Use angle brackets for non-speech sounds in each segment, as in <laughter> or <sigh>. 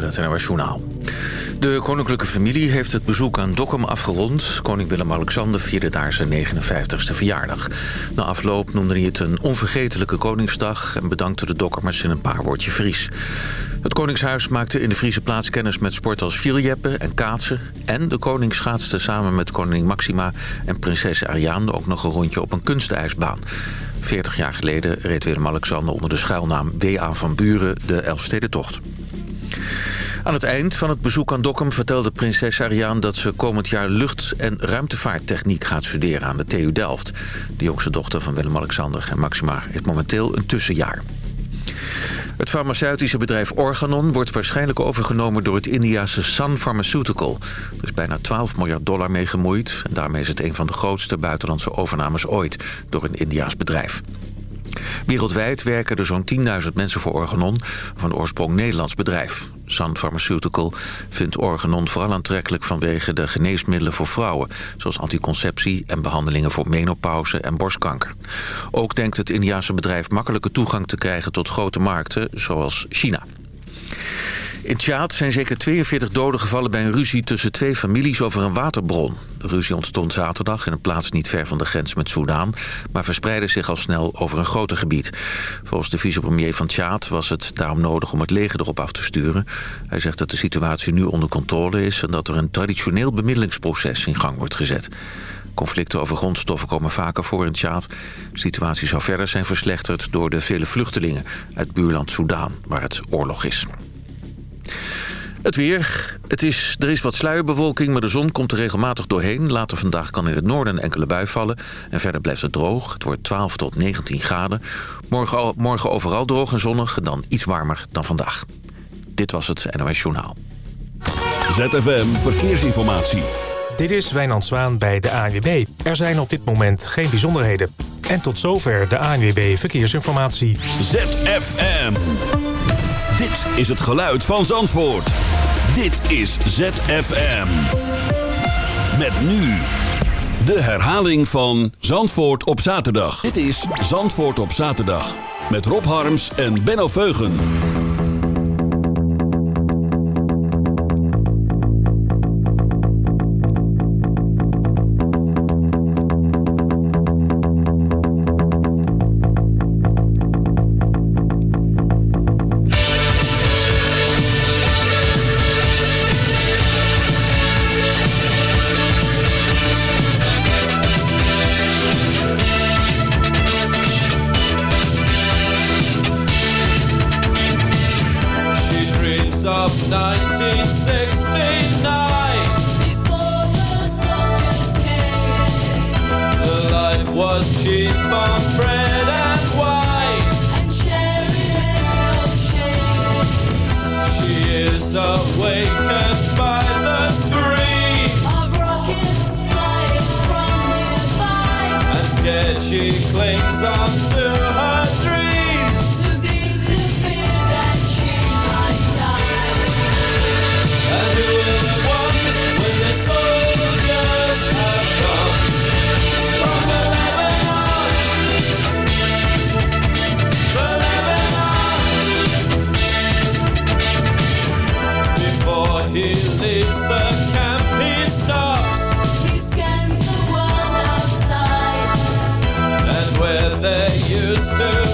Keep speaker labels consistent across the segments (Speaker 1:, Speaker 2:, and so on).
Speaker 1: met het NOS Journaal. De koninklijke familie heeft het bezoek aan Dokkum afgerond. Koning Willem-Alexander vierde daar zijn 59ste verjaardag. Na afloop noemde hij het een onvergetelijke Koningsdag... en bedankte de Dokkumers in een paar woordje Fries. Het Koningshuis maakte in de Friese plaats kennis met sport als vierjeppen en kaatsen... en de koning schaatste samen met koningin Maxima en prinses Ariane... ook nog een rondje op een kunstijsbaan. 40 jaar geleden reed Willem-Alexander onder de schuilnaam W.A. van Buren de Elfstedentocht. Aan het eind van het bezoek aan Dokkum vertelde prinses Ariane... dat ze komend jaar lucht- en ruimtevaarttechniek gaat studeren aan de TU Delft. De jongste dochter van Willem-Alexander en Maxima heeft momenteel een tussenjaar. Het farmaceutische bedrijf Organon wordt waarschijnlijk overgenomen door het Indiase Sun Pharmaceutical. Er is bijna 12 miljard dollar mee gemoeid en daarmee is het een van de grootste buitenlandse overnames ooit door een Indiaas bedrijf. Wereldwijd werken er zo'n 10.000 mensen voor Organon, van oorsprong Nederlands bedrijf. Sun Pharmaceutical vindt Organon vooral aantrekkelijk vanwege de geneesmiddelen voor vrouwen, zoals anticonceptie en behandelingen voor menopauze en borstkanker. Ook denkt het Indiaanse bedrijf makkelijke toegang te krijgen tot grote markten, zoals China. In Tjaad zijn zeker 42 doden gevallen bij een ruzie tussen twee families over een waterbron. De ruzie ontstond zaterdag in een plaats niet ver van de grens met Soudaan... maar verspreidde zich al snel over een groter gebied. Volgens de vicepremier van Tjaad was het daarom nodig om het leger erop af te sturen. Hij zegt dat de situatie nu onder controle is... en dat er een traditioneel bemiddelingsproces in gang wordt gezet. Conflicten over grondstoffen komen vaker voor in Tjaad. De situatie zou verder zijn verslechterd door de vele vluchtelingen... uit buurland Soudaan, waar het oorlog is. Het weer. Het is, er is wat sluierbewolking, maar de zon komt er regelmatig doorheen. Later vandaag kan in het noorden een enkele bui vallen. En verder blijft het droog. Het wordt 12 tot 19 graden. Morgen, morgen overal droog en zonnig, dan iets warmer dan vandaag. Dit was het NOS Journaal.
Speaker 2: ZFM Verkeersinformatie.
Speaker 3: Dit is Wijnand Zwaan bij de ANWB. Er zijn op dit moment geen bijzonderheden. En tot zover de ANWB Verkeersinformatie.
Speaker 2: ZFM. Dit is het geluid van Zandvoort. Dit is ZFM. Met nu de herhaling van Zandvoort op zaterdag. Dit is Zandvoort op zaterdag. Met Rob Harms en Benno Veugen.
Speaker 4: where they used to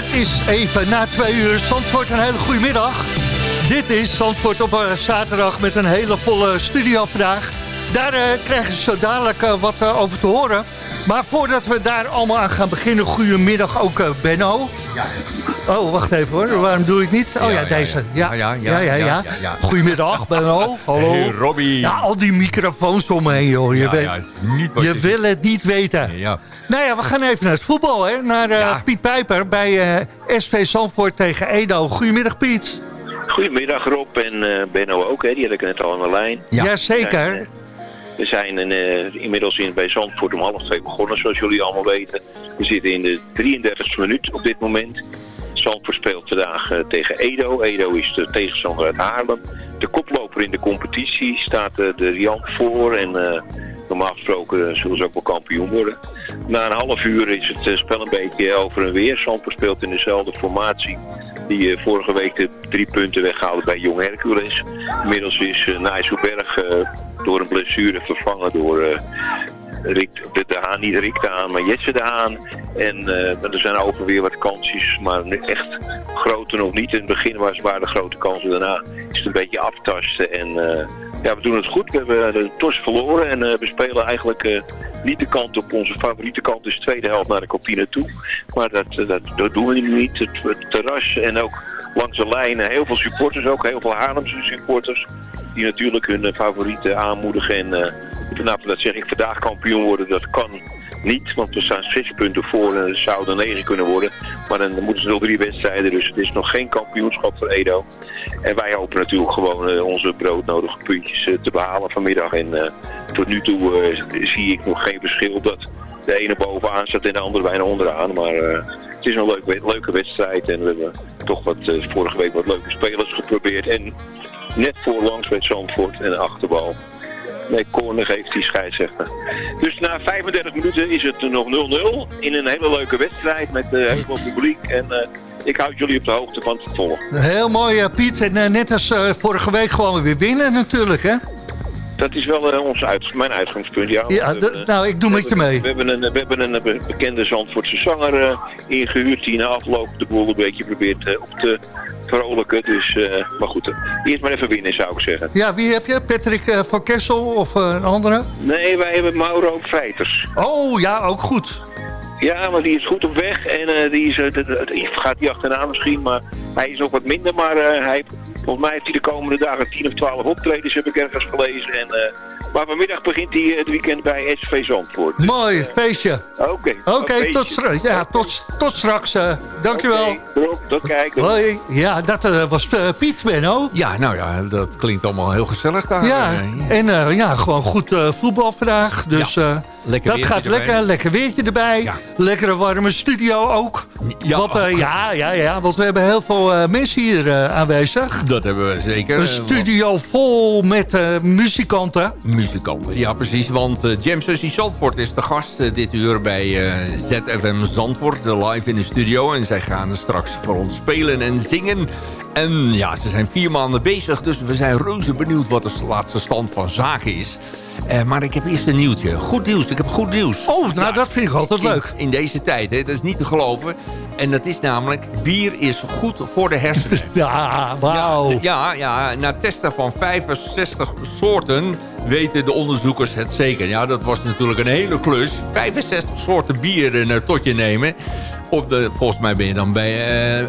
Speaker 4: is even na twee uur. Zandvoort, een hele goede middag. Dit is Zandvoort op een zaterdag met een hele volle studio vandaag. Daar uh, krijgen ze zo dadelijk uh, wat uh, over te horen. Maar voordat we daar allemaal aan gaan beginnen, goedemiddag ook Benno. Ja. Oh, wacht even hoor, waarom doe ik niet? Oh ja, ja deze. Ja, ja, ja. ja, ja, ja. Goedemiddag Benno, <laughs> hallo.
Speaker 5: Hey, Robbie.
Speaker 4: Ja, al die microfoons om me heen joh. Je, weet, niet je wil het niet weten. Ja. Nou ja, we gaan even naar het voetbal, hè. Naar uh, Piet Pijper bij uh, SV Zandvoort tegen Edo. Goedemiddag, Piet.
Speaker 6: Goedemiddag, Rob en uh, Benno ook, hè. Die had ik net al aan de lijn.
Speaker 4: Ja, Jazeker.
Speaker 6: We zijn inmiddels in, bij Zandvoort om half twee begonnen, zoals jullie allemaal weten. We zitten in de 33e minuut op dit moment. Zandvoort speelt vandaag tegen Edo. Edo is de tegenstander uit Haarlem. De koploper in de competitie staat de Riant voor en normaal gesproken zullen ze ook wel kampioen worden. Na een half uur is het eh, spel een beetje over en weer. Zandvoort speelt in dezelfde formatie die eh, vorige week de drie punten weggehaald bij Jong Hercules. Inmiddels is Nijsselberg door een blessure vervangen door Rick de, de Haan, niet Rick de Haan, maar Jesse de Haan. En uh, er zijn over weer wat kansjes, maar echt grote nog niet. In het begin was, waren de grote kansen, daarna is het een beetje aftasten. En uh, ja, we doen het goed. We hebben de tos verloren en we spelen eigenlijk niet de kant op onze favoriete kant, dus tweede helft naar de Copine toe. Maar dat, dat, dat doen we nu niet. Het, het, terras en ook langs de lijnen heel veel supporters, ook heel veel Haarlemse supporters. Die natuurlijk hun favorieten aanmoedigen en nou, dat zeg ik vandaag kampioen worden, dat kan niet, want we staan zes punten voor en het zouden negen kunnen worden. Maar dan moeten ze nog drie wedstrijden, dus het is nog geen kampioenschap voor Edo. En wij hopen natuurlijk gewoon uh, onze broodnodige puntjes uh, te behalen vanmiddag. En uh, tot nu toe zie ik nog geen verschil dat de ene bovenaan staat en de andere bijna onderaan. Maar het is een leuk, leuke wedstrijd en we hebben toch wat, vorige week wat leuke spelers geprobeerd. En net voor langs bij Zandvoort en de achterbal Nee, corner geeft die scheidsrechter. Dus na 35 minuten is het nog 0-0 in een hele leuke wedstrijd met uh, heel veel publiek. En uh, ik houd jullie op de hoogte van het volgen.
Speaker 4: Heel mooi, uh, Piet. En net als vorige week gewoon weer winnen natuurlijk, hè?
Speaker 6: Dat is wel uh, ons uit, mijn uitgangspunt. Ja,
Speaker 4: ja nou, ik doe met je mee.
Speaker 6: We hebben een, we hebben een bekende Zandvoortse zanger uh, ingehuurd... die na afloop de boel een beetje probeert uh, op te vrolijken. Dus, maar goed, eerst maar even winnen, zou ik zeggen.
Speaker 4: Ja, wie heb je? Patrick van Kessel of een andere?
Speaker 6: Nee, wij hebben Mauro Feiters.
Speaker 4: Oh, ja, ook goed.
Speaker 6: Ja, maar die is goed op weg en die, is, gaat die achterna misschien, maar hij is nog wat minder. Maar hij Volgens mij heeft hij de komende dagen 10 of 12 optredens, heb ik ergens gelezen. En, uh, maar vanmiddag begint hij het weekend bij SV Zandvoort.
Speaker 4: Mooi, feestje.
Speaker 6: Oké.
Speaker 4: Oké, tot, ja, tot, tot straks. Uh, dankjewel.
Speaker 6: Okay, tot kijk.
Speaker 4: Hoi. Ja, dat uh, was Piet, Benno.
Speaker 5: Ja, nou ja, dat klinkt allemaal heel gezellig daar.
Speaker 4: Ja, en ja, gewoon goed voetbal vandaag. Dus ja. Lekker dat gaat lekker, lekker weertje erbij. Ja. Lekkere warme studio ook. Ja, want, uh, ja, ja, ja, want we hebben heel veel uh, mensen hier uh, aanwezig.
Speaker 5: Dat hebben we zeker.
Speaker 4: Een studio vol met muzikanten.
Speaker 5: Muzikanten, ja precies. Want uh, Jam Susie Zandvoort is de gast dit uur bij ZFM Zandvoort. Live in de studio. En zij gaan straks voor ons spelen en zingen. En ja, ze zijn vier maanden bezig. Dus we zijn reuze benieuwd wat de laatste stand van zaken is. Uh, maar ik heb eerst een nieuwtje. Goed nieuws, ik heb goed nieuws.
Speaker 4: Oh, nou dat vind ik altijd leuk.
Speaker 5: In deze tijd, hè, dat is niet te geloven. En dat is namelijk, bier is goed voor de hersenen. <laughs>
Speaker 4: ja, wauw.
Speaker 5: Ja, ja, ja, na testen van 65 soorten weten de onderzoekers het zeker. Ja, dat was natuurlijk een hele klus. 65 soorten bier tot je nemen. Of de, volgens mij ben je dan bij, uh,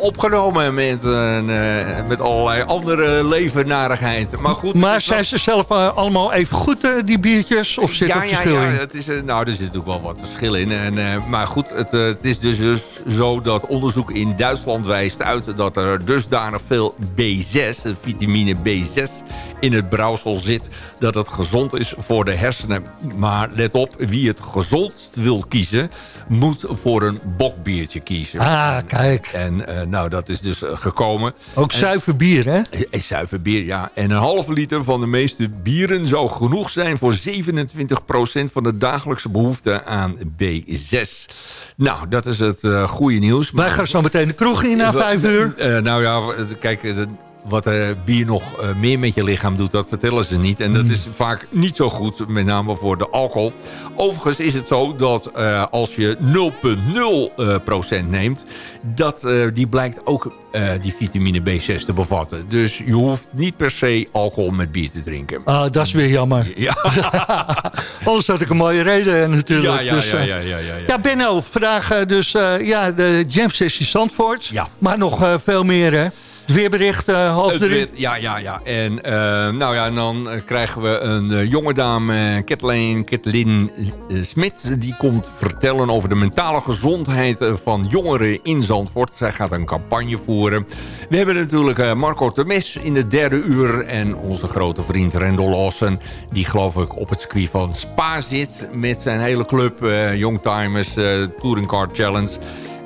Speaker 5: opgenomen met, uh, met allerlei andere levennarigheid. Maar goed.
Speaker 4: Maar zijn ze zelf allemaal even goed, die biertjes? Of zit
Speaker 5: ja,
Speaker 4: er verschil
Speaker 5: ja,
Speaker 4: ja,
Speaker 5: in? Het is, nou, er zit natuurlijk wel wat verschil in. En, maar goed, het, het is dus, dus zo dat onderzoek in Duitsland wijst uit... dat er dusdanig veel B6, vitamine B6 in het brouwsel zit... dat het gezond is voor de hersenen. Maar let op, wie het gezondst wil kiezen... moet voor een bokbiertje kiezen.
Speaker 4: Ah, kijk.
Speaker 5: En uh, nou, dat is dus uh, gekomen.
Speaker 4: Ook en, zuiver bier, hè?
Speaker 5: Uh, zuiver bier, ja. En een halve liter van de meeste bieren zou genoeg zijn... voor 27% van de dagelijkse behoefte aan B6. Nou, dat is het goede nieuws.
Speaker 4: Wij gaan zo meteen de kroeg in na vijf uur.
Speaker 5: nou ja, kijk wat uh, bier nog meer met je lichaam doet, dat vertellen ze niet. En dat is vaak niet zo goed, met name voor de alcohol. Overigens is het zo dat als je 0,0% neemt... Dat, die blijkt ook die vitamine B6 te bevatten. Dus je hoeft niet per se alcohol met bier te drinken.
Speaker 4: Ah, dat is weer jammer. Ja. <laughs> Anders had ik een mooie reden natuurlijk.
Speaker 5: Ja, ja, dus, ja, ja, ja, ja,
Speaker 4: ja. Benno, vandaag dus ja, de Jam Sessie Zandvoort. Ja. Maar nog veel meer, hè? Het weerbericht uh, half drie.
Speaker 5: Ja, ja, ja. En, uh, nou ja, en dan uh, krijgen we een uh, jonge dame, Kathleen, Kathleen Smit. Die komt vertellen over de mentale gezondheid van jongeren in Zandvoort. Zij gaat een campagne voeren. We hebben natuurlijk Marco Temes in de derde uur. En onze grote vriend Rendel Lawson. Die geloof ik op het circuit van Spa zit. Met zijn hele club Youngtimers Touring Car Challenge.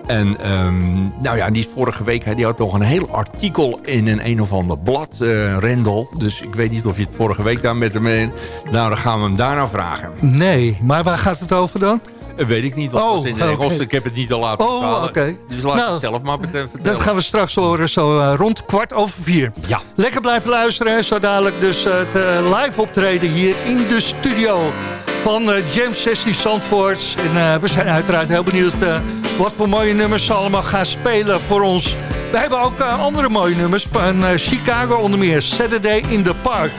Speaker 5: En um, nou ja, die is vorige week, die had nog een heel artikel in een een of ander blad, uh, Rendel. Dus ik weet niet of je het vorige week daar met hem... Nou, dan gaan we hem daarna vragen.
Speaker 4: Nee, maar waar gaat het over dan?
Speaker 5: Uh, weet ik niet, wat oh, in het Engels. Ik heb het niet al laten oh, vertalen. Okay. Dus laat nou, het zelf maar vertellen.
Speaker 4: Dat gaan we straks horen, zo uh, rond kwart over vier.
Speaker 5: Ja.
Speaker 4: Lekker blijven luisteren. Zo dadelijk dus het live optreden hier in de studio van James Sessie Zandvoort. En we zijn uiteraard heel benieuwd wat voor mooie nummers ze allemaal gaan spelen voor ons. We hebben ook uh, andere mooie nummers van uh, Chicago onder meer. Saturday in the Park.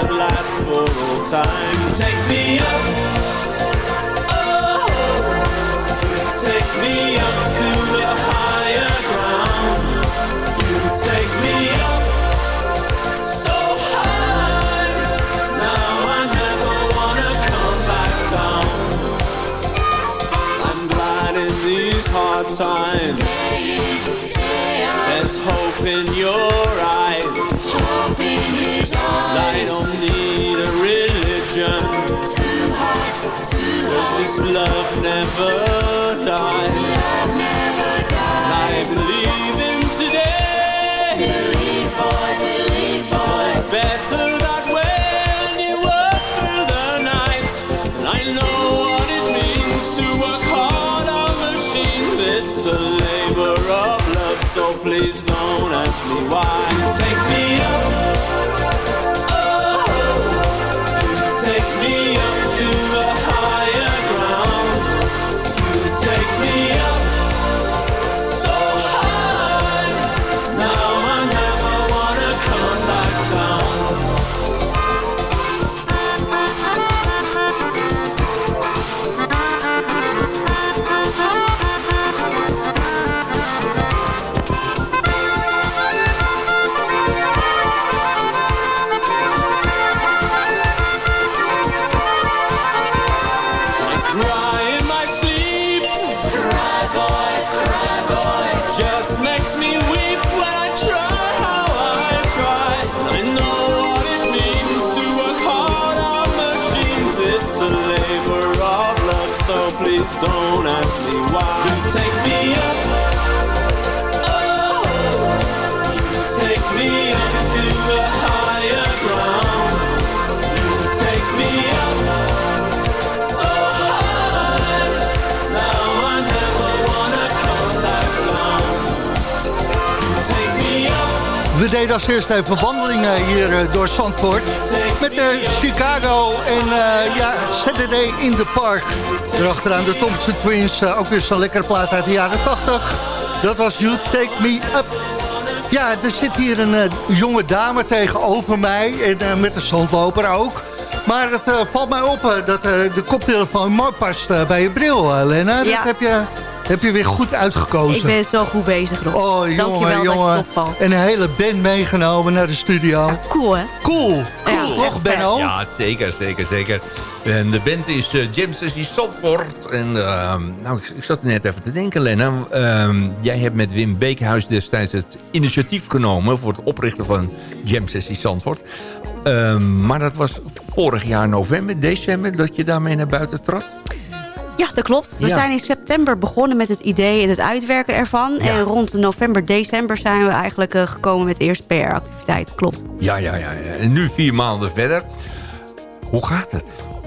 Speaker 2: That lasts for all time? Take me up. Oh, take me up to a higher ground. You take me up so high. Now I never wanna come back down. I'm glad in these hard times. There's hope in your eyes. I don't need a religion. Cause this love never dies. I believe in today. It's better that when you work through the night. And I know what it means to work hard on machines. It's a labor of love, so please don't ask me why. Take me up.
Speaker 4: We deden als eerste even wandelingen hier eh, door Zandvoort. Met de Chicago en eh, ja, Saturday in the Park. Erachteraan de Thompson Twins. eh, ook weer zo'n lekkere plaat uit de jaren 80. Dat was You Take Me Up. Ja, er zit hier een eh, jonge dame tegenover mij. En eh, met een zandloper ook. Maar het eh, valt mij op eh, dat eh, de koptelefoon mooi past eh, bij je bril, eh, Lena.
Speaker 7: Ja.
Speaker 4: Dat heb je, heb je weer goed uitgekozen.
Speaker 7: Ik ben zo goed bezig, Rob.
Speaker 4: Oh, jongen,
Speaker 7: Dankjewel dat je
Speaker 4: jongen. En een hele band meegenomen naar de studio.
Speaker 7: Ja, cool, hè?
Speaker 4: Cool, cool
Speaker 7: Ja,
Speaker 4: toch,
Speaker 7: echt
Speaker 4: Benno?
Speaker 5: Ja, zeker, zeker, zeker. En de band is uh, Jam Sessie Zandvoort. En ehm, nou, ik, ik zat net even te denken, Lena. Ehm, jij hebt met Wim Beekhuis destijds het initiatief genomen... voor het oprichten van Jam Sessie Zandvoort. Ehm, maar dat was vorig jaar november, december... dat je daarmee naar buiten trad?
Speaker 7: Ja, dat klopt. We
Speaker 5: Ja.
Speaker 7: zijn in september begonnen met het idee en het uitwerken ervan.
Speaker 5: Ja.
Speaker 7: En rond november, december zijn we eigenlijk eh, gekomen met de eerste PR-activiteit. Klopt.
Speaker 5: Ja, ja, ja. En nu vier maanden verder. Hoe gaat het?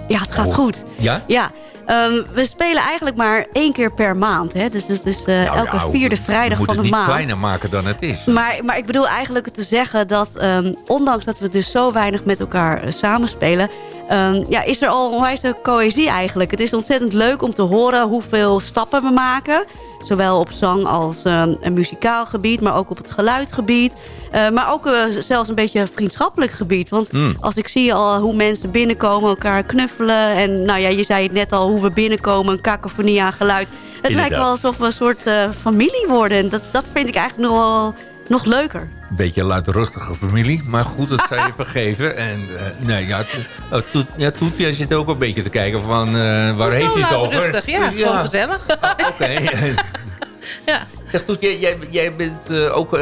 Speaker 7: Ja, het gaat goed.
Speaker 5: Ja?
Speaker 7: Ja, ehm, we spelen eigenlijk maar één keer per maand. Hè? Dus, dus, dus eh,
Speaker 5: Nou,
Speaker 7: elke vierde
Speaker 5: je
Speaker 7: vrijdag
Speaker 5: moet
Speaker 7: van de
Speaker 5: het niet
Speaker 7: maand.
Speaker 5: kleiner maken dan het is.
Speaker 7: Maar, maar ik bedoel eigenlijk te zeggen dat ehm, ondanks dat we dus zo weinig met elkaar uh, samenspelen... Um, ja, is er al onwijze cohesie eigenlijk. Het is ontzettend leuk om te horen hoeveel stappen we maken. Zowel op zang als um, een muzikaal gebied, maar ook op het geluidgebied. Uh, maar ook uh, zelfs een beetje vriendschappelijk gebied. Want mm. als ik zie al hoe mensen binnenkomen, elkaar knuffelen... en nou ja, je zei het net al, hoe we binnenkomen, een kakofonie aan geluid... Het lijkt wel alsof we een soort eh, familie worden. En dat, dat vind ik eigenlijk nog wel nog leuker.
Speaker 5: Een beetje een luidruchtige familie. Maar goed, dat zou je <laughs> vergeven. En eh, nee, ja, Toet, ja, Toet, jij zit ook een beetje te kijken van eh, waar heeft hij het over?
Speaker 8: luidruchtig, ja, gewoon gezellig. <laughs>
Speaker 5: Oké. <laughs>
Speaker 8: Ja.
Speaker 5: Zeg Toet, jij, jij, bent eh, ook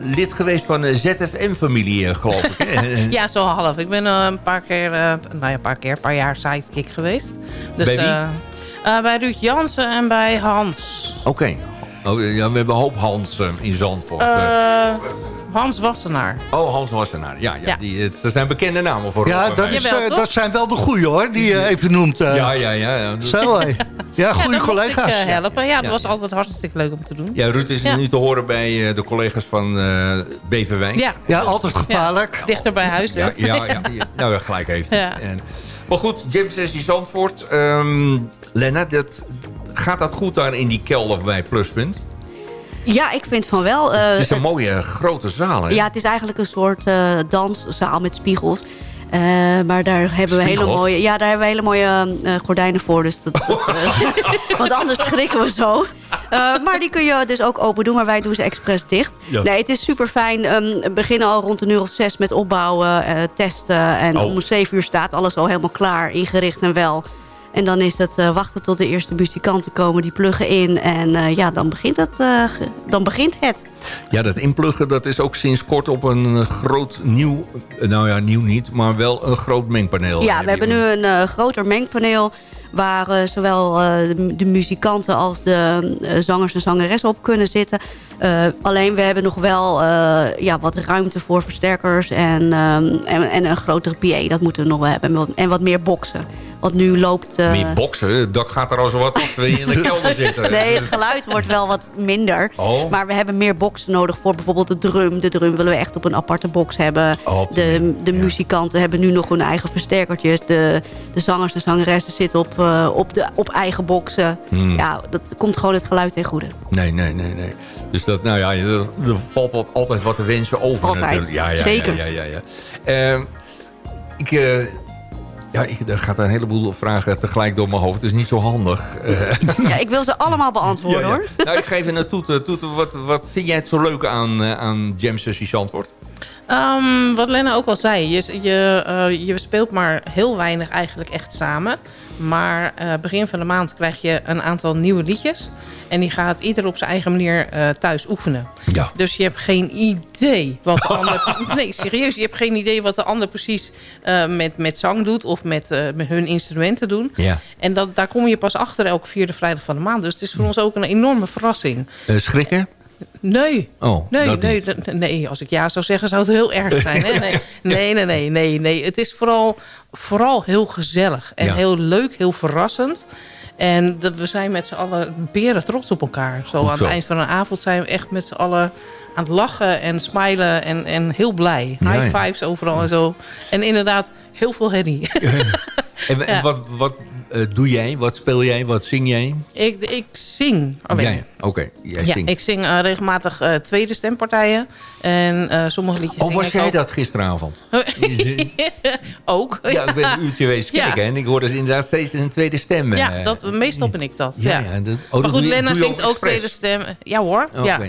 Speaker 5: lid geweest van de ZFM-familie, geloof ik. Hè?
Speaker 8: ja, zo half. Ik ben een paar keer, nou ja, een paar keer, een paar jaar sidekick geweest. Dus,
Speaker 5: Bij wie?
Speaker 8: bij Ruud Jansen en bij Hans.
Speaker 5: Oké. Oh, ja, we hebben een hoop Hans eh, in Zandvoort. eh.
Speaker 8: Eh, Hans Wassenaar.
Speaker 5: oh, Hans Wassenaar. Ja, ja,
Speaker 8: Ja.
Speaker 5: Die, dat zijn bekende namen voor
Speaker 4: Ja, dat, is, eh,
Speaker 8: toch?
Speaker 4: dat zijn wel de goeie hoor, die je even noemt. eh.
Speaker 5: Ja, ja, ja. ja.
Speaker 4: Zo. Ja, goede <laughs>
Speaker 8: ja, ik
Speaker 4: collega's.
Speaker 8: helpen. Ja, dat
Speaker 5: Ja.
Speaker 8: was altijd hartstikke leuk om te doen.
Speaker 5: Ja, Ruud is
Speaker 8: Ja.
Speaker 5: nu te horen bij eh, de collega's van eh Beverwijk.
Speaker 8: Ja,
Speaker 4: Ja, altijd gevaarlijk.
Speaker 8: dichter bij huis. hè?
Speaker 5: Ja, ja, ja, <laughs> ja. nou gelijk heeft. En, maar goed, James Sessie Zandvoort. Ehm Lennart, dat, gaat dat goed daar in die kelder bij Pluspunt?
Speaker 7: Ja, ik vind van wel. eh,
Speaker 5: Het is een mooie grote zaal, hè?
Speaker 7: ja, het is eigenlijk een soort eh, danszaal met spiegels. Eh, maar daar hebben we hele mooie, ja, daar hebben we hele mooie eh, gordijnen voor. Dus dat, dat, <laughs> eh, <laughs> want anders schrikken we zo. Eh, maar die kun je dus ook open doen, maar wij doen ze expres dicht.
Speaker 5: Ja.
Speaker 7: Nee, het is super fijn. we beginnen al rond een uur of zes met opbouwen, eh, testen. En
Speaker 5: Oh.
Speaker 7: om zeven uur staat alles al helemaal klaar, ingericht en wel. En dan is het eh, wachten tot de eerste muzikanten komen. Die pluggen in en eh, ja, dan begint, het, eh, dan begint het.
Speaker 5: Ja, dat inpluggen dat is ook sinds kort op een groot nieuw... Nou ja, nieuw niet, maar wel een groot mengpaneel.
Speaker 7: Ja, we hebben nu een groter mengpaneel... waar zowel de, de muzikanten als de zangers en zangeressen op kunnen zitten. Alleen we hebben nog wel ja, wat ruimte voor versterkers... En, ehm, en, en een grotere PA, dat moeten we nog wel hebben. En wat, en wat meer boksen. Want nu loopt... eh,
Speaker 5: Meer boksen, het dak gaat er al zo wat af je in de <laughs> kelder zit.
Speaker 7: Nee, het geluid wordt wel wat minder.
Speaker 5: Oh.
Speaker 7: Maar we hebben meer boxen nodig voor bijvoorbeeld de drum. De drum willen we echt op een aparte box hebben.
Speaker 5: Oh,
Speaker 7: de de
Speaker 5: ja.
Speaker 7: muzikanten hebben nu nog hun eigen versterkertjes. De, de zangers en zangeressen zitten op, eh, op, de, op eigen boxen.
Speaker 5: Hmm.
Speaker 7: Ja, dat komt gewoon het geluid ten goede.
Speaker 5: Nee, nee, nee, nee. Dus dat, nou ja, er, er valt wat, altijd wat te wensen over
Speaker 7: Altijd.
Speaker 5: natuurlijk. Ja, ja,
Speaker 7: Zeker.
Speaker 5: Ja, ja, ja, ja. Ehm, ik, eh, ja, ik, er gaat een heleboel vragen tegelijk door mijn hoofd. Het is niet zo handig. Eh, <laughs>
Speaker 7: Ja, ik wil ze allemaal beantwoorden
Speaker 5: ja, ja.
Speaker 7: hoor. <laughs>
Speaker 5: Nou, ik geef een naar Toete. Toete, wat, wat vind jij het zo leuk aan, eh, aan Jam Sessie Zandvoort?
Speaker 8: Ehm, wat Lena ook al zei, je, je, eh, je speelt maar heel weinig eigenlijk echt samen. Maar eh, begin van de maand krijg je een aantal nieuwe liedjes. En die gaat ieder op zijn eigen manier eh, thuis oefenen.
Speaker 5: Ja.
Speaker 8: Dus je hebt geen idee wat de <laughs> ander... Nee, serieus. Je hebt geen idee wat de ander precies eh, met, met zang doet... of met, met hun instrumenten doen.
Speaker 5: Ja.
Speaker 8: En dat, daar kom je pas achter elke vierde vrijdag van de maand. Dus het is voor ons ook een enorme verrassing.
Speaker 5: Schrikken?
Speaker 8: Nee,
Speaker 5: Oh,
Speaker 8: Nee, nee, nee, als ik ja zou zeggen zou het heel erg zijn. Hè? Nee, <laughs> nee, nee, nee, nee, nee. Het is vooral, vooral heel gezellig en
Speaker 5: Ja.
Speaker 8: heel leuk, heel verrassend. En we zijn met z'n allen beren trots op elkaar. Zo aan het eind van een avond zijn we echt met z'n allen aan het lachen en smilen en, en heel blij.
Speaker 5: Ja,
Speaker 8: High fives overal en zo. En inderdaad, heel veel herrie. <laughs>
Speaker 5: En, en wat, wat eh, doe jij? Wat speel jij? Wat zing jij?
Speaker 8: ik, ik zing alleen.
Speaker 5: Jij? Oké, jij
Speaker 8: Ja,
Speaker 5: zingt.
Speaker 8: ik zing eh, regelmatig eh, tweede stempartijen. En sommige liedjes
Speaker 5: Oh,
Speaker 8: zing
Speaker 5: was jij
Speaker 8: ook.
Speaker 5: dat gisteravond? <laughs>
Speaker 8: ook.
Speaker 5: Ja, ik ben een <laughs> uurtje geweest
Speaker 8: Ja.
Speaker 5: kijken. En ik hoorde dus inderdaad steeds een tweede stem.
Speaker 8: Ja, dat, meestal ben ik dat.
Speaker 5: Ja,
Speaker 8: Ja,
Speaker 5: dat- oh,
Speaker 8: maar goed, Lena zingt ook
Speaker 5: expres?
Speaker 8: tweede stem. Ja hoor,
Speaker 5: Oh,
Speaker 8: ja.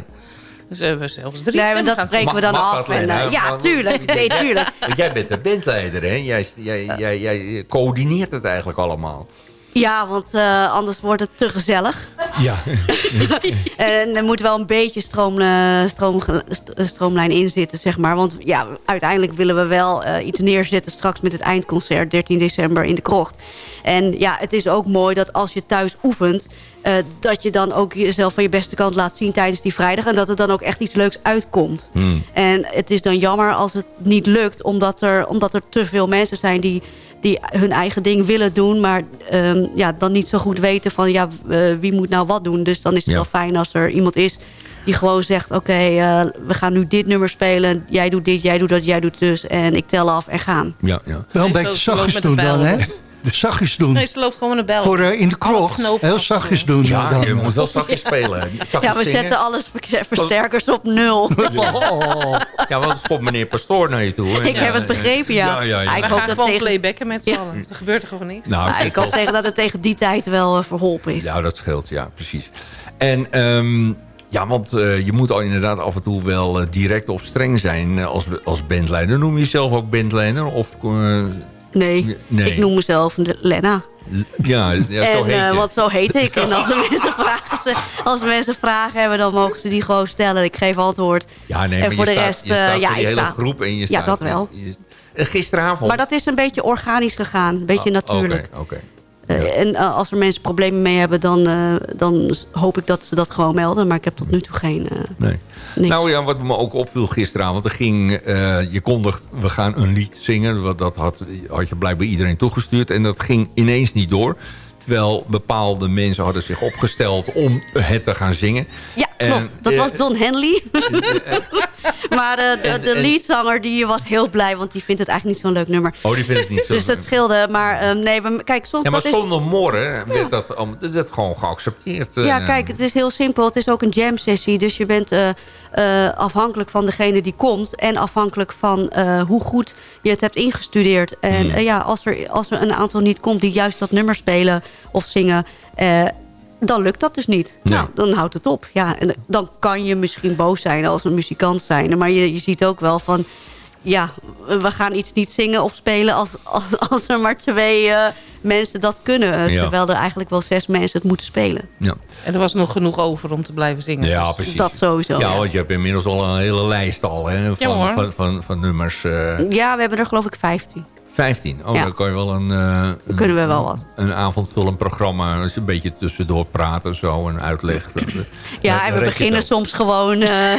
Speaker 8: Dus we zelfs drie
Speaker 7: Nee, maar dat spreken we dan af. En, eh, ja, tuurlijk. Nee, tuurlijk. <laughs>
Speaker 5: Want Jij bent de bandleider, hè? Jij, jij, jij, jij coördineert het eigenlijk allemaal.
Speaker 7: Ja, want eh, anders wordt het te gezellig.
Speaker 5: Ja. <laughs> <laughs>
Speaker 7: En er moet wel een beetje stroom, eh, stroom, st- stroomlijn in zitten, zeg maar. Want ja, uiteindelijk willen we wel eh, iets neerzetten... straks met het eindconcert, 13 december in de krocht. En ja, het is ook mooi dat als je thuis oefent... eh, dat je dan ook jezelf van je beste kant laat zien tijdens die vrijdag... en dat er dan ook echt iets leuks uitkomt.
Speaker 5: Hmm.
Speaker 7: En het is dan jammer als het niet lukt... omdat er, omdat er te veel mensen zijn die die hun eigen ding willen doen... maar ehm, ja, dan niet zo goed weten van ja, eh, wie moet nou wat doen. Dus dan is het
Speaker 5: Ja.
Speaker 7: wel fijn als er iemand is die gewoon zegt... oké, eh, we gaan nu dit nummer spelen. Jij doet dit, jij doet dat, jij doet dus. En ik tel af en gaan.
Speaker 5: Ja, ja.
Speaker 4: Wel een beetje zachtjes doen dan, hè? <laughs> <laughs> zachtjes doen.
Speaker 8: Nee, ze loopt gewoon een bel.
Speaker 4: Voor eh, in de krocht. Heel zachtjes doen.
Speaker 5: Ja,
Speaker 4: dan.
Speaker 5: je moet wel zachtjes spelen. <laughs> Zachtjes
Speaker 7: Ja, we
Speaker 5: zingen.
Speaker 7: zetten alles ver- versterkers op nul. <laughs>
Speaker 4: Oh.
Speaker 5: Ja, want er komt meneer Pastoor naar je toe. hè?
Speaker 7: Ik
Speaker 5: Ja,
Speaker 7: heb het begrepen, ja.
Speaker 5: Ja, ja,
Speaker 8: We
Speaker 7: hoop
Speaker 8: gaan
Speaker 7: dat
Speaker 8: gewoon
Speaker 7: tegen-
Speaker 8: playbacken met z'n
Speaker 7: Ja.
Speaker 8: allen. Er gebeurt er gewoon niks.
Speaker 5: Nou,
Speaker 7: ik hoop tegen dat het tegen die tijd wel eh, verholpen is.
Speaker 5: Ja, dat scheelt, ja, precies. En ehm, ja, want eh, je moet al inderdaad af en toe wel direct of streng zijn als, als bandleider. Noem je jezelf ook bandleider? Of,
Speaker 7: Nee,
Speaker 5: Nee.
Speaker 7: ik noem mezelf Lena.
Speaker 5: ja, ja, zo
Speaker 7: en,
Speaker 5: heet
Speaker 7: eh, want zo heet ik. En als <laughs> mensen vragen, ze, als mensen vragen hebben, dan mogen ze die gewoon stellen. Ik geef antwoord.
Speaker 5: ja, nee,
Speaker 7: en
Speaker 5: maar
Speaker 7: voor
Speaker 5: je
Speaker 7: de
Speaker 5: staat,
Speaker 7: rest,
Speaker 5: je staat
Speaker 7: eh,
Speaker 5: voor
Speaker 7: ja,
Speaker 5: die hele
Speaker 7: sta-
Speaker 5: groep en je
Speaker 7: Ja,
Speaker 5: staat...
Speaker 7: dat wel.
Speaker 5: je- eh, gisteravond...
Speaker 7: Maar dat is een beetje organisch gegaan. Een beetje
Speaker 5: Oh,
Speaker 7: natuurlijk.
Speaker 5: Oké, oké.
Speaker 7: Eh, en eh, als er mensen problemen mee hebben, dan, eh, dan hoop ik dat ze dat gewoon melden. Maar ik heb tot nu toe geen
Speaker 5: Nee.
Speaker 7: niks.
Speaker 5: Nou ja, wat me ook opviel gisteravond. Er ging, je kondigt, we gaan een lied zingen. Dat had, had je blijkbaar iedereen toegestuurd. En dat ging ineens niet door. Terwijl bepaalde mensen hadden zich opgesteld om het te gaan zingen.
Speaker 7: ja,
Speaker 5: En,
Speaker 7: klopt. Dat was Don Henley. <laughs> maar eh, de, de leadzanger die was heel blij, want die vindt het eigenlijk niet zo'n leuk nummer.
Speaker 5: Oh, die vindt het niet <laughs> zo
Speaker 7: Dus dat scheelde. Maar eh, nee, we, kijk, soms
Speaker 5: Ja, maar
Speaker 7: dat is...
Speaker 5: zondagmorgen werd dat, dat gewoon geaccepteerd. eh.
Speaker 7: Ja, kijk, het is heel simpel. Het is ook een jam sessie. Dus je bent eh, eh, afhankelijk van degene die komt. En afhankelijk van eh, hoe goed je het hebt ingestudeerd. En
Speaker 5: Hmm.
Speaker 7: eh, ja, als er, als er een aantal niet komt die juist dat nummer spelen of zingen... dan lukt dat dus niet.
Speaker 5: Ja.
Speaker 7: Nou, dan houdt het op. Ja, en dan kan je misschien boos zijn als een muzikant zijn. Maar je, je ziet ook wel van... Ja, we gaan iets niet zingen of spelen als, als, als er maar twee eh, mensen dat kunnen.
Speaker 5: Ja.
Speaker 7: Terwijl er eigenlijk wel zes mensen het moeten spelen.
Speaker 5: Ja.
Speaker 8: En er was nog genoeg over om te blijven zingen.
Speaker 5: ja,
Speaker 8: Dus
Speaker 5: precies.
Speaker 7: Dat sowieso.
Speaker 5: Ja,
Speaker 7: Ja,
Speaker 5: want je hebt inmiddels al een hele lijst al hè,
Speaker 8: Ja,
Speaker 5: van,
Speaker 8: hoor.
Speaker 5: van, van, van nummers. eh
Speaker 7: Ja, we hebben er geloof ik 15.
Speaker 5: 15. Oh,
Speaker 7: Ja.
Speaker 5: dan kan je wel een... eh,
Speaker 7: Dan kunnen we wel wat.
Speaker 5: een avondvullend programma. Als je een beetje tussendoor praten zo en. Dan- dan
Speaker 7: Ja, en we beginnen soms gewoon... eh,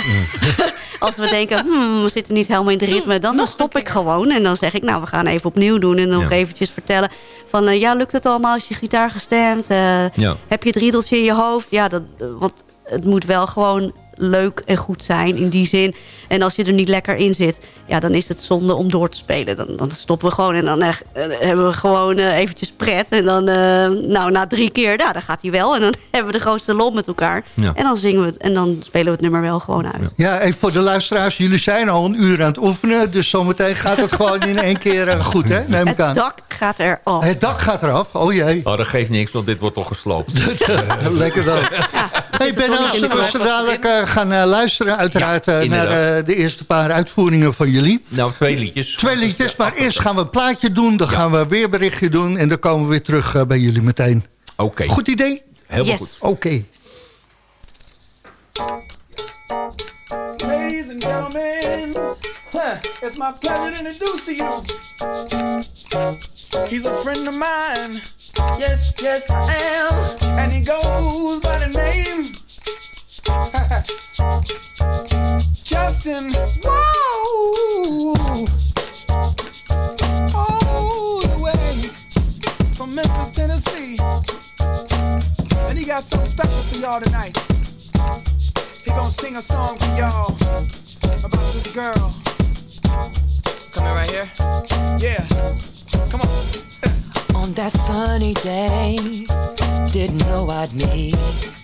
Speaker 7: <laughs> als we denken, hmm, we zitten niet helemaal in het ritme... dan, dan stop ik gewoon. En dan zeg ik, nou, we gaan even opnieuw doen. En nog
Speaker 5: Ja.
Speaker 7: eventjes vertellen van... eh, ja, lukt het allemaal? Is je gitaar gestemd? Eh,
Speaker 5: Ja.
Speaker 7: Heb je het riedeltje in je hoofd? Ja, dat, eh, want het moet wel gewoon leuk en goed zijn in die zin. En als je er niet lekker in zit, ja, dan is het zonde om door te spelen. Dan, dan stoppen we gewoon en dan eh, eh, hebben we gewoon eh, eventjes pret. En dan, eh, nou, na drie keer, nou, dan gaat hij wel. En dan <laughs> hebben we de grootste lol met elkaar.
Speaker 5: Ja.
Speaker 7: En dan zingen we het en dan spelen we het nummer wel gewoon uit.
Speaker 4: Ja, even voor de luisteraars. Jullie zijn al een uur aan het oefenen. Dus zometeen gaat het gewoon in één keer goed, hè? Neem ik
Speaker 7: Het
Speaker 4: aan.
Speaker 7: dak gaat er af.
Speaker 4: Het dak gaat eraf. Oh jee.
Speaker 5: Oh, dat geeft niks, want dit wordt toch gesloopt. <laughs>
Speaker 4: Lekker dan. Hey Ben, als
Speaker 7: in de
Speaker 4: we dadelijk gaan luisteren uiteraard
Speaker 5: Ja,
Speaker 4: naar de eerste paar uitvoeringen van jullie.
Speaker 5: nou, twee liedjes.
Speaker 4: Twee liedjes, maar eerst gaan we een plaatje doen. Dan gaan we een weerberichtje doen. En dan komen we weer terug eh, bij jullie meteen.
Speaker 5: Oké,
Speaker 4: Goed idee?
Speaker 5: helemaal
Speaker 7: Yes.
Speaker 5: goed.
Speaker 4: Oké.
Speaker 9: Ladies and gentlemen, huh, it's my pleasure to introduce to you. He's a friend of mine. Yes, yes, I am. And he goes by the name <laughs> Justin. Whoa! All the way from Memphis, Tennessee. And he got something special for y'all tonight. He gonna sing a song for y'all about this girl. Coming right here? Yeah. Come on.
Speaker 10: On that sunny day, didn't know I'd meet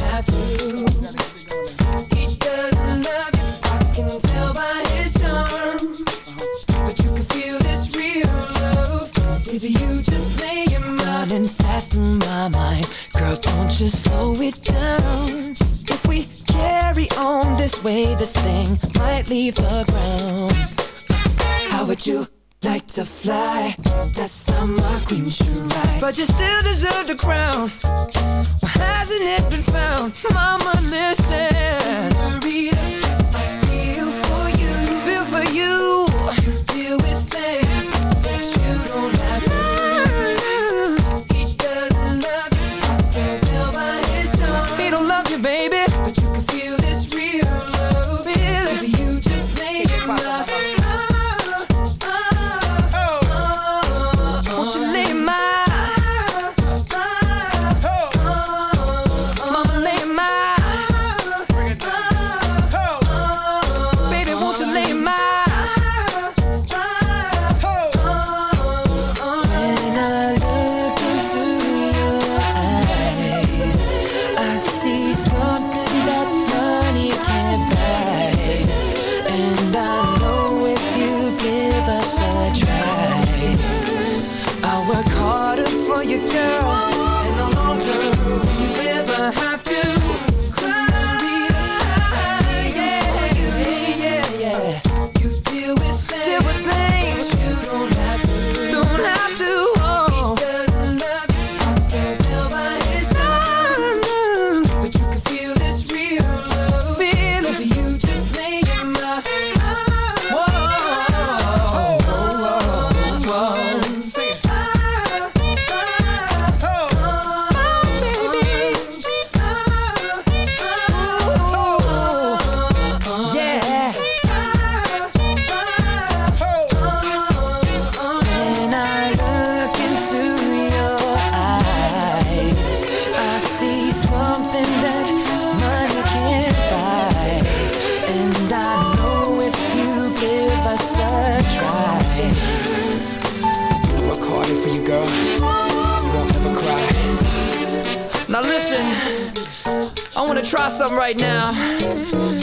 Speaker 10: my mind. Girl, don't you slow it down. If we carry on this way, this thing might leave the ground. How would you like to fly? That summer queen should ride. But you still deserve the crown. Why hasn't it been found? Mama, listen. Senorita, shit. I work harder for you, girl. You won't ever cry. Now listen, I wanna try something right now.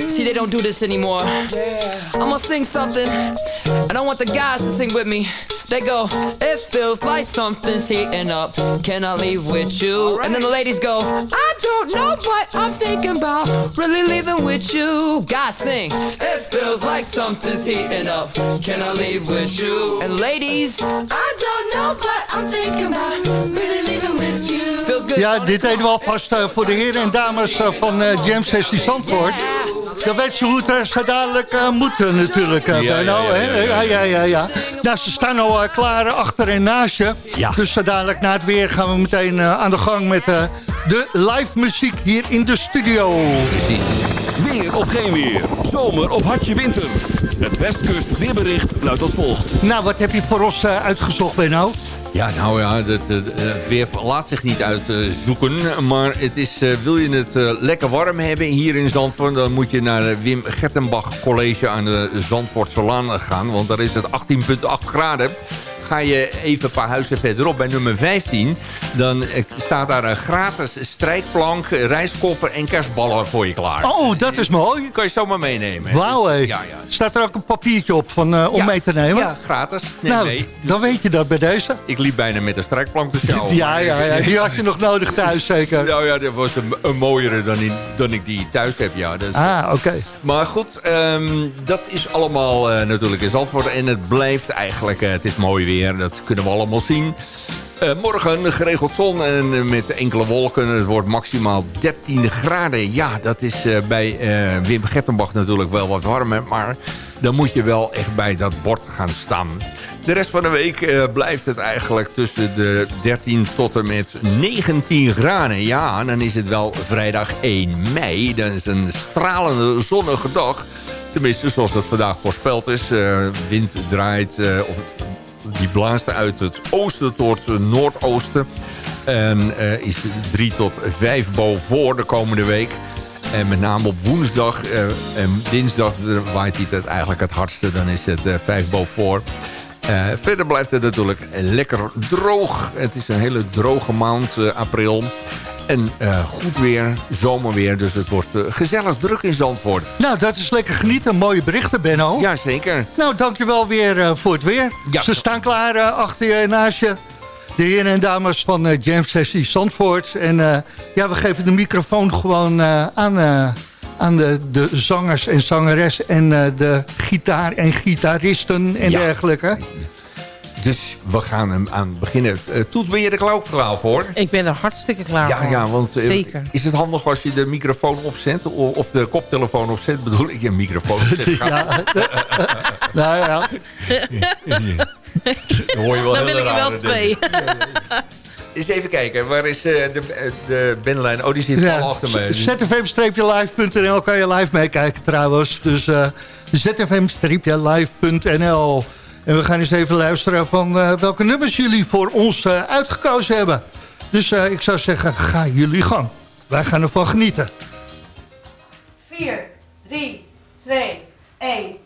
Speaker 10: See, they don't do this anymore. I'm gonna sing something, and I want the guys to sing with me. They go, it feels like something's heating up. Can I leave with you? Right. And then the ladies go, ah, don't know, but I'm thinking about really leaving with you. Guys sing, it feels like something's heating up. Can I leave with you? And ladies, I don't know, but I'm thinking about really leaving with you. Feels good.
Speaker 4: Ja, dit deden we alvast uh, voor de heren en dames uh, van uh, Jam Sessie Zandvoort. Dan weet je hoe het uh, zo dadelijk uh, moet natuurlijk, uh,
Speaker 5: Ja, ja, ja, ja, ja.
Speaker 4: ja, ja, ja. Nou, ze staan al uh, klaar achter en naast je.
Speaker 5: Ja.
Speaker 4: Dus zo dadelijk na het weer gaan we meteen uh, aan de gang met uh, de live muziek hier in de studio.
Speaker 5: Precies.
Speaker 11: Weer of geen weer. Zomer of hartje winter. Het Westkust weerbericht luidt als volgt.
Speaker 4: Nou, wat heb je voor ons uh, uitgezocht, Benno?
Speaker 5: Ja, nou ja, het, het, het weer laat zich niet uitzoeken. maar het is, uh, wil je het uh, lekker warm hebben hier in Zandvoort... dan moet je naar het Wim Gertenbach College aan de Zandvoortse Laan gaan. Want daar is het 18,8 graden. Ga je even een paar huizen verderop bij nummer 15... dan eh, staat daar een gratis strijkplank, rijstkoffer en kerstballen voor je klaar.
Speaker 4: Oh, dat is mooi.
Speaker 5: Kan je zomaar meenemen.
Speaker 4: Wauw, hé.
Speaker 5: Ja, ja.
Speaker 4: Staat er ook een papiertje op van, uh, om
Speaker 5: Ja.
Speaker 4: mee te nemen?
Speaker 5: Ja, gratis. Nee,
Speaker 4: nou,
Speaker 5: nee.
Speaker 4: dan weet je dat bij deze.
Speaker 5: Ik liep bijna met een strijkplank te sjouwen.
Speaker 4: Ja, ja, ja, <laughs> die had je nog nodig thuis zeker.
Speaker 5: Nou ja, dat was een, een mooiere dan, in, dan ik die thuis heb, ja. Dus,
Speaker 4: Ah, oké.
Speaker 5: Maar goed, ehm, dat is allemaal eh, natuurlijk in Zandvoort. En het blijft eigenlijk, eh, het is mooi weer. Dat kunnen we allemaal zien. Eh, morgen geregeld zon en eh, met enkele wolken. Het wordt maximaal 13 graden. Ja, dat is eh, bij eh, Wim Gertenbach natuurlijk wel wat warmer. Maar dan moet je wel echt bij dat bord gaan staan. De rest van de week blijft het eigenlijk tussen de 13 tot en met 19 graden. Ja, dan is het wel vrijdag 1 mei. Dat is een stralende zonnige dag. Tenminste, zoals het vandaag voorspeld is. Wind draait, of die blaast uit het oosten tot het noordoosten. En eh, is 3 tot 5 boven de komende week. En met name op woensdag eh, en dinsdag eh, waait hij het eigenlijk het hardste. Dan is het eh, 5 boven eh, verder blijft het natuurlijk lekker droog. Het is een hele droge maand, eh, april. En eh, goed weer, zomerweer. Dus het wordt eh, gezellig druk in Zandvoort.
Speaker 4: Nou, dat is lekker genieten. Mooie berichten, Benno.
Speaker 5: Jazeker.
Speaker 4: Nou, dankjewel weer uh, voor het weer.
Speaker 5: Ja.
Speaker 4: Ze staan klaar achter je en naast je. De heren en dames van uh, Jam Sessie Zandvoort. En ja, we geven de microfoon gewoon aan, aan de, de zangers en zangeres... en de gitaar en gitaristen en
Speaker 5: Ja.
Speaker 4: dergelijke.
Speaker 5: Dus we gaan hem aan beginnen. Uh, Toet, ben je er klaar klaar voor?
Speaker 8: Ik ben er hartstikke klaar
Speaker 5: Ja,
Speaker 8: voor.
Speaker 5: ja, want eh,
Speaker 8: Zeker.
Speaker 5: is het handig als je de microfoon opzet? Of de koptelefoon opzet? Bedoel ik, je microfoon opzet. <laughs>
Speaker 4: Ja, <laughs> nou <laughs> ja.
Speaker 5: Dan hoor je wel
Speaker 8: Dan wil ik er wel twee.
Speaker 5: Eens even kijken, waar is eh, de, eh, de binnenlijn? Oh, die zit
Speaker 4: Ja,
Speaker 5: al achter me.
Speaker 4: zfm-live.nl kan je live meekijken trouwens. Dus uh, zfm-live.nl. En we gaan eens even luisteren van uh, welke nummers jullie voor ons uh, uitgekozen hebben. Dus uh, ik zou zeggen, ga jullie gang. Wij gaan ervan genieten.
Speaker 12: 4, 3, 2, 1.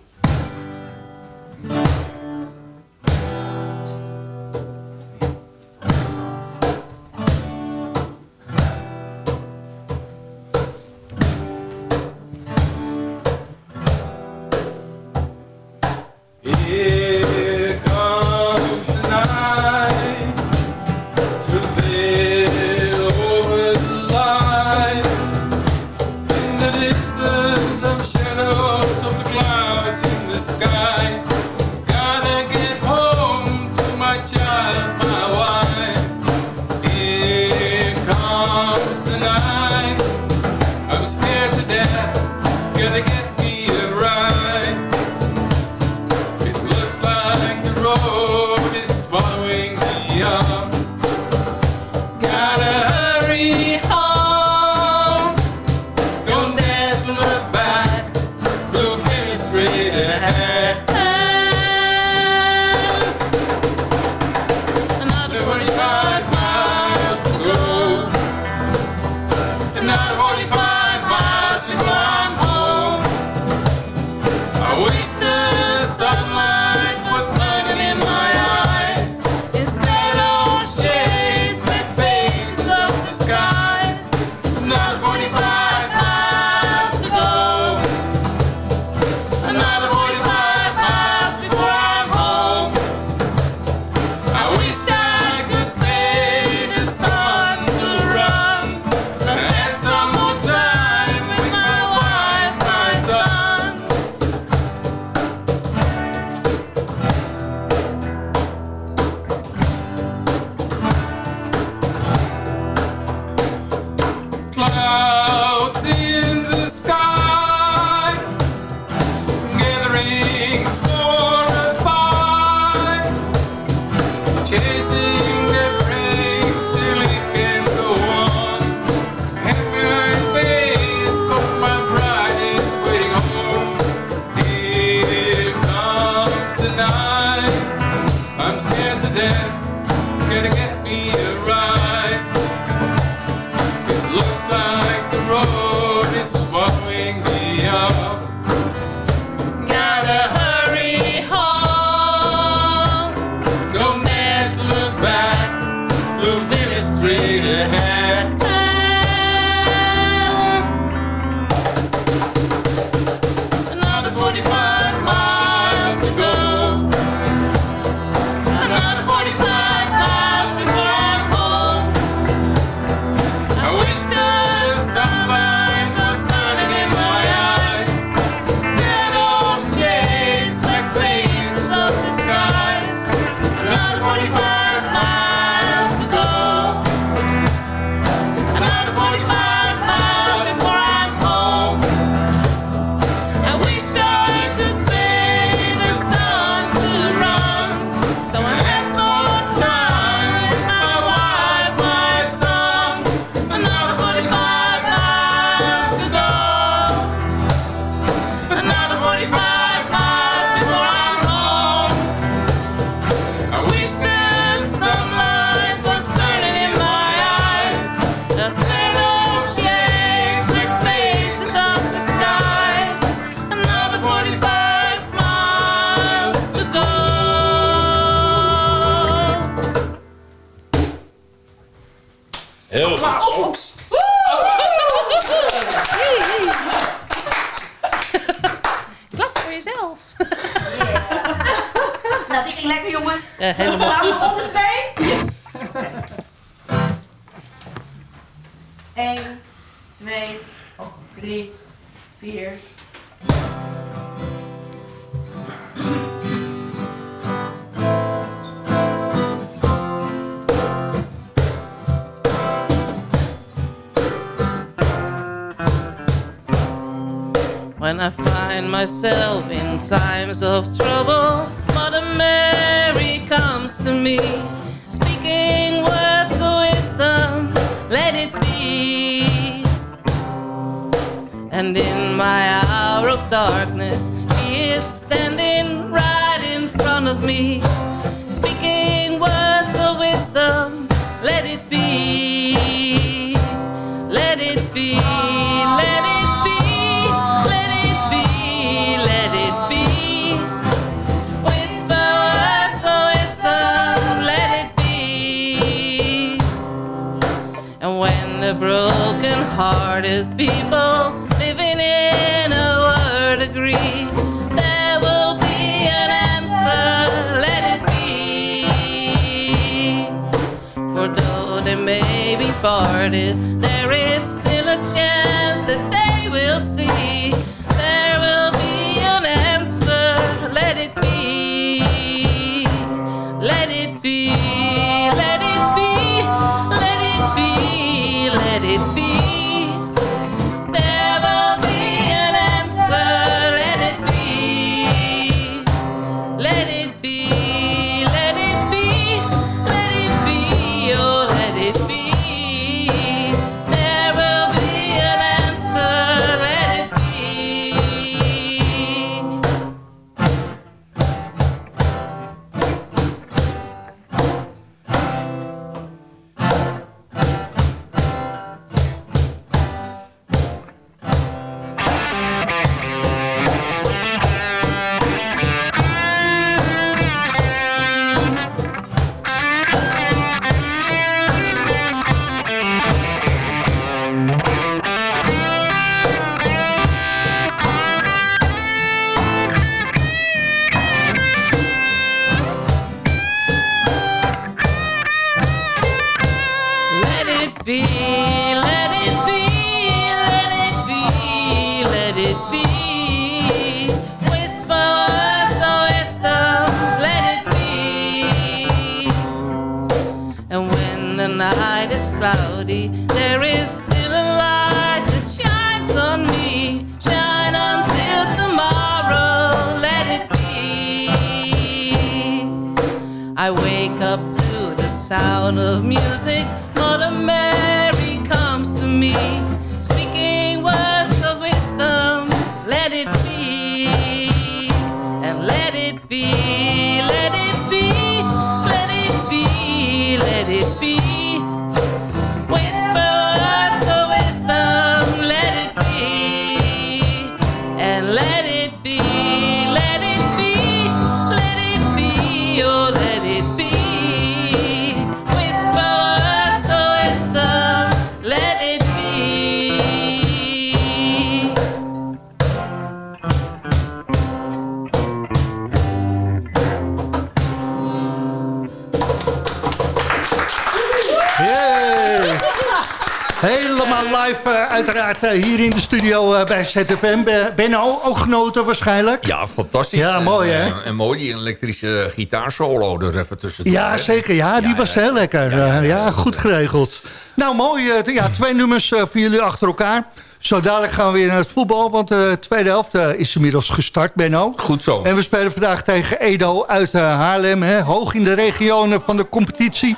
Speaker 4: Hier in de studio uh, bij ZFM. Benno, ook genoten waarschijnlijk?
Speaker 5: Ja, fantastisch.
Speaker 4: Ja, mooi hè?
Speaker 5: En, en mooi, die elektrische gitaarsolo er even tussen.
Speaker 4: Ja, zeker. Ja, die was heel lekker. Ja, ja, goed geregeld. Nou, mooi. ja, twee nummers voor jullie achter elkaar. Zo dadelijk gaan we weer naar het voetbal, want de tweede helft is inmiddels gestart, Benno.
Speaker 5: Goed zo.
Speaker 4: En we spelen vandaag tegen Edo uit Haarlem, hè, hoog in de regionen van de competitie.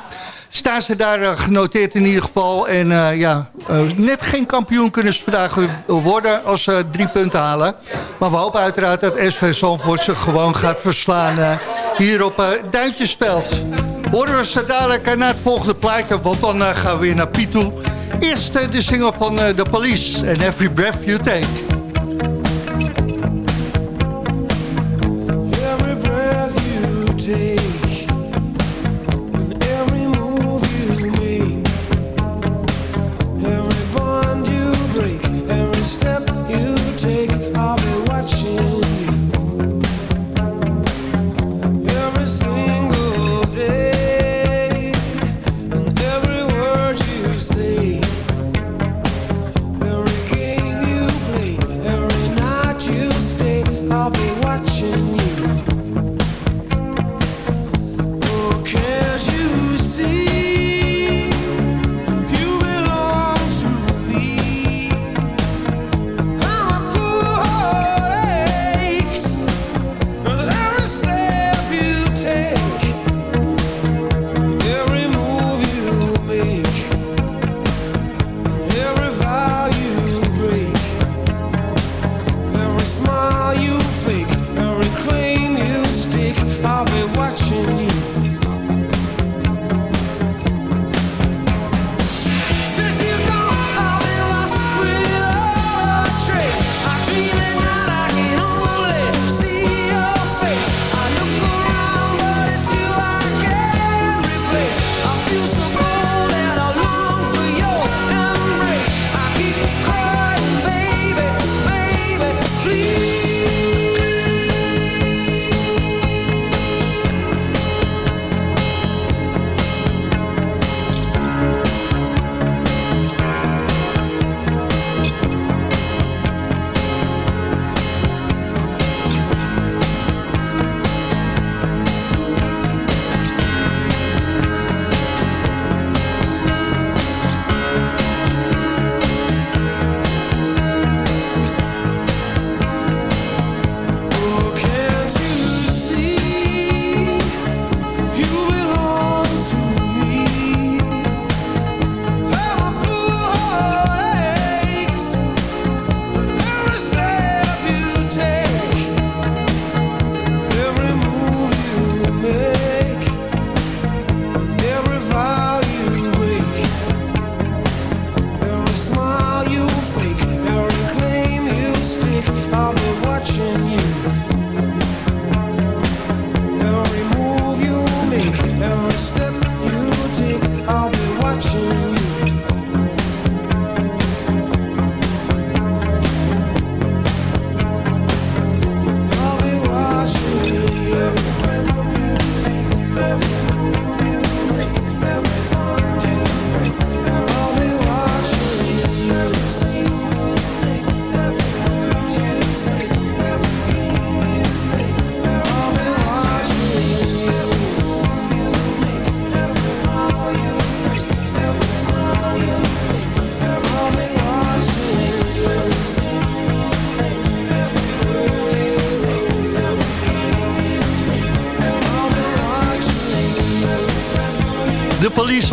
Speaker 4: Staan ze daar genoteerd in ieder geval. En uh, ja, uh, net geen kampioen kunnen ze vandaag worden als ze drie punten halen. Maar we hopen uiteraard dat SV Zandvoort ze gewoon gaat verslaan hier op Duintjesveld. Horen we ze dadelijk naar het volgende plaatje, want dan gaan we weer naar Piet toe. Eerst de single van The Police en Every Breath You Take.
Speaker 9: Every breath you take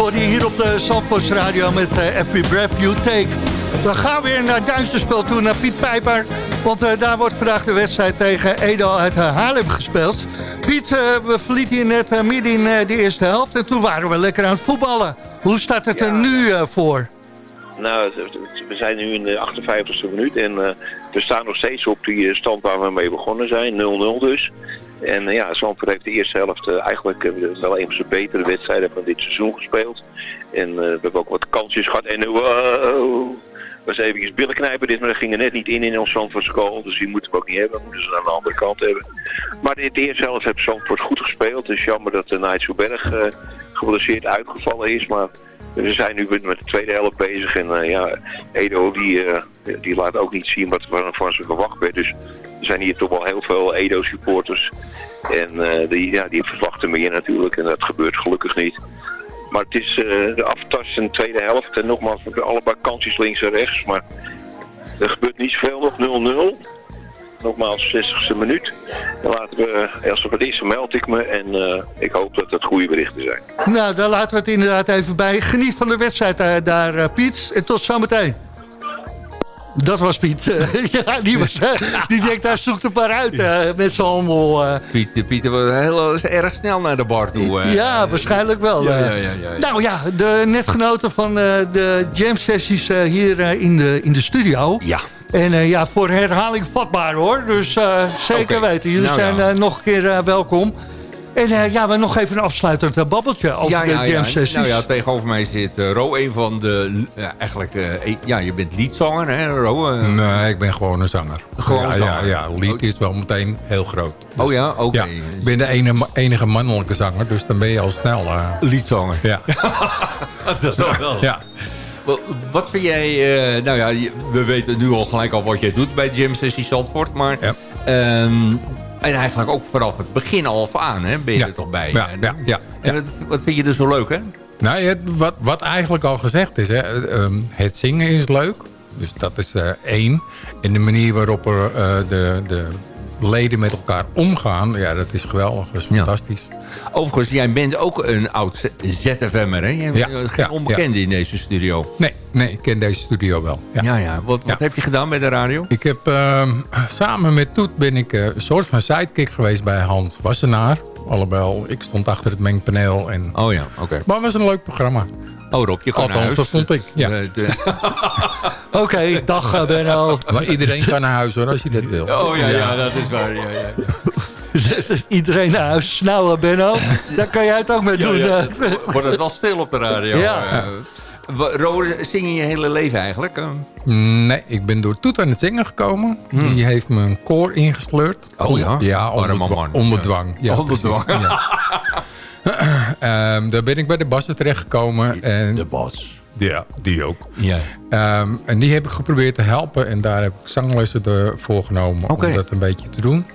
Speaker 4: Je hier op de Zandvoorts Radio met eh, Every Breath You Take. We gaan weer naar Duinsterspel toe, naar Piet Pijper. Want eh, daar wordt vandaag de wedstrijd tegen Edo uit eh, Haarlem gespeeld. Piet, we verlieten je net midden in de eerste helft. En toen waren we lekker aan het voetballen. Hoe staat het er nu voor?
Speaker 6: Nou, we zijn nu in de 58e minuut en we staan nog steeds op die stand waar we mee begonnen zijn, 0-0 dus. En eh, ja, Zandvoort heeft de eerste helft eh, eigenlijk wel een van zijn betere wedstrijden van dit seizoen gespeeld. En eh, we hebben ook wat kansjes gehad en wow, was eventjes billen knijpen dit, maar dat ging er net niet in in ons Zandvoortse goal. Dus die moeten we ook niet hebben, we moeten ze aan de andere kant hebben. Maar in de eerste helft heeft Zandvoort goed gespeeld. Het is jammer dat de Nijtsoeberg geblesseerd uitgevallen is, maar... We zijn nu met de tweede helft bezig en uh, ja, Edo die, uh, die laat ook niet zien wat er van ze verwacht werd. Dus er zijn hier toch wel heel veel Edo supporters en uh, die, ja, die verwachten meer natuurlijk en dat gebeurt gelukkig niet. Maar het is de aftastende tweede helft en nogmaals, allebei kansjes links en rechts, maar er gebeurt niet zoveel nog 0-0 nogmaals 60ste minuut. Dan laten we, als het eerste meld ik me en uh, ik hoop dat het goede berichten zijn.
Speaker 4: Nou, daar laten we het inderdaad even bij. Geniet van de wedstrijd uh, daar, uh, Piet. En tot zometeen. Dat was Piet. <laughs> ja, die, was, die denkt, daar zoekt een paar uit met zijn handel.
Speaker 5: Piet, Piet was heel erg snel naar de bar toe.
Speaker 4: ja, waarschijnlijk wel.
Speaker 5: Ja, ja, ja,
Speaker 4: nou ja, de netgenoten van de jam sessies hier in, de, in de studio.
Speaker 5: Ja.
Speaker 4: En uh, ja, voor herhaling vatbaar hoor. Dus uh, zeker okay. weten. Jullie nou, zijn ja. uh, nog een keer welkom. En ja, we nog even een afsluitend babbeltje over
Speaker 5: ja,
Speaker 4: de
Speaker 5: ja,
Speaker 4: jam sessies.
Speaker 5: Nou ja, tegenover mij zit Ro, een van de... eigenlijk, ja, je bent liedzanger hè, Ro?
Speaker 12: nee, ik ben gewoon een zanger.
Speaker 5: Gewoon
Speaker 12: ja,
Speaker 5: zanger.
Speaker 12: Ja, ja, lied is wel meteen heel groot.
Speaker 5: Dus, oh ja, oké. Okay.
Speaker 12: Ja, ik ben de enige, enige mannelijke zanger, dus dan ben je al snel...
Speaker 5: liedzanger.
Speaker 12: Ja. <laughs>
Speaker 5: dat is wel.
Speaker 12: Ja.
Speaker 5: Wat vind jij, uh, nou ja, we weten nu al gelijk al wat jij doet bij Jam Sessie Zandvoort, maar...
Speaker 12: Ja.
Speaker 5: Um, en eigenlijk ook vanaf het begin al aan, hè, ben je
Speaker 12: ja.
Speaker 5: er toch bij.
Speaker 12: Ja, ja, ja,
Speaker 5: en wat, wat, vind je er zo leuk, hè?
Speaker 12: Nou, het, wat, wat eigenlijk al gezegd is, hè, um, het zingen is leuk. Dus dat is uh, één. En de manier waarop er uh, de, de leden met elkaar omgaan, ja, dat is geweldig. Dat is fantastisch.
Speaker 5: Overigens, jij bent ook een oud ZFM'er, hè? Jij
Speaker 12: ja,
Speaker 5: bent geen
Speaker 12: ja,
Speaker 5: onbekende
Speaker 12: ja.
Speaker 5: in deze studio.
Speaker 12: Nee, nee, ik ken deze studio wel. Ja,
Speaker 5: ja. ja. Wat, wat heb je gedaan bij de radio?
Speaker 12: Ik heb uh, samen met Toet ben ik uh, een soort van sidekick geweest bij Hans Wassenaar. Alhoewel, ik stond achter het mengpaneel. En...
Speaker 5: Oh ja, oké.
Speaker 12: Maar het was een leuk programma.
Speaker 5: Oh Rob, je kan naar
Speaker 12: Althans,
Speaker 5: huis.
Speaker 12: dat vond ik. Ja.
Speaker 5: Eh, <laughs>
Speaker 4: Oké, dag eh, Benno.
Speaker 12: Maar iedereen kan naar huis hoor, als je dat wil.
Speaker 5: Oh ja, ja, dat is waar. Ja, ja. <laughs>
Speaker 4: Iedereen naar huis. Nou, Benno, daar kan jij het ook mee doen.
Speaker 5: ja,
Speaker 4: eh.
Speaker 5: het <laughs> Wordt het wel stil op de radio.
Speaker 4: Ja.
Speaker 5: Eh, Rode, zing je je hele leven eigenlijk? Eh,
Speaker 12: Nee, ik ben door Toet aan het zingen gekomen. Die heeft me een koor ingesleurd.
Speaker 5: Hmm. Oh ja?
Speaker 12: Ja, onder,
Speaker 5: Arme
Speaker 12: dwa-
Speaker 5: man.
Speaker 12: onder
Speaker 5: Ja.
Speaker 12: dwang. Ja,
Speaker 5: Onder dwang.
Speaker 12: Ja. <laughs> Ehm, daar ben ik bij de bassen terechtgekomen. En,
Speaker 5: De bas.
Speaker 12: ja, die ook.
Speaker 5: Ja.
Speaker 12: Ehm, en die heb ik geprobeerd te helpen. En daar heb ik zanglessen ervoor genomen om dat een beetje te doen.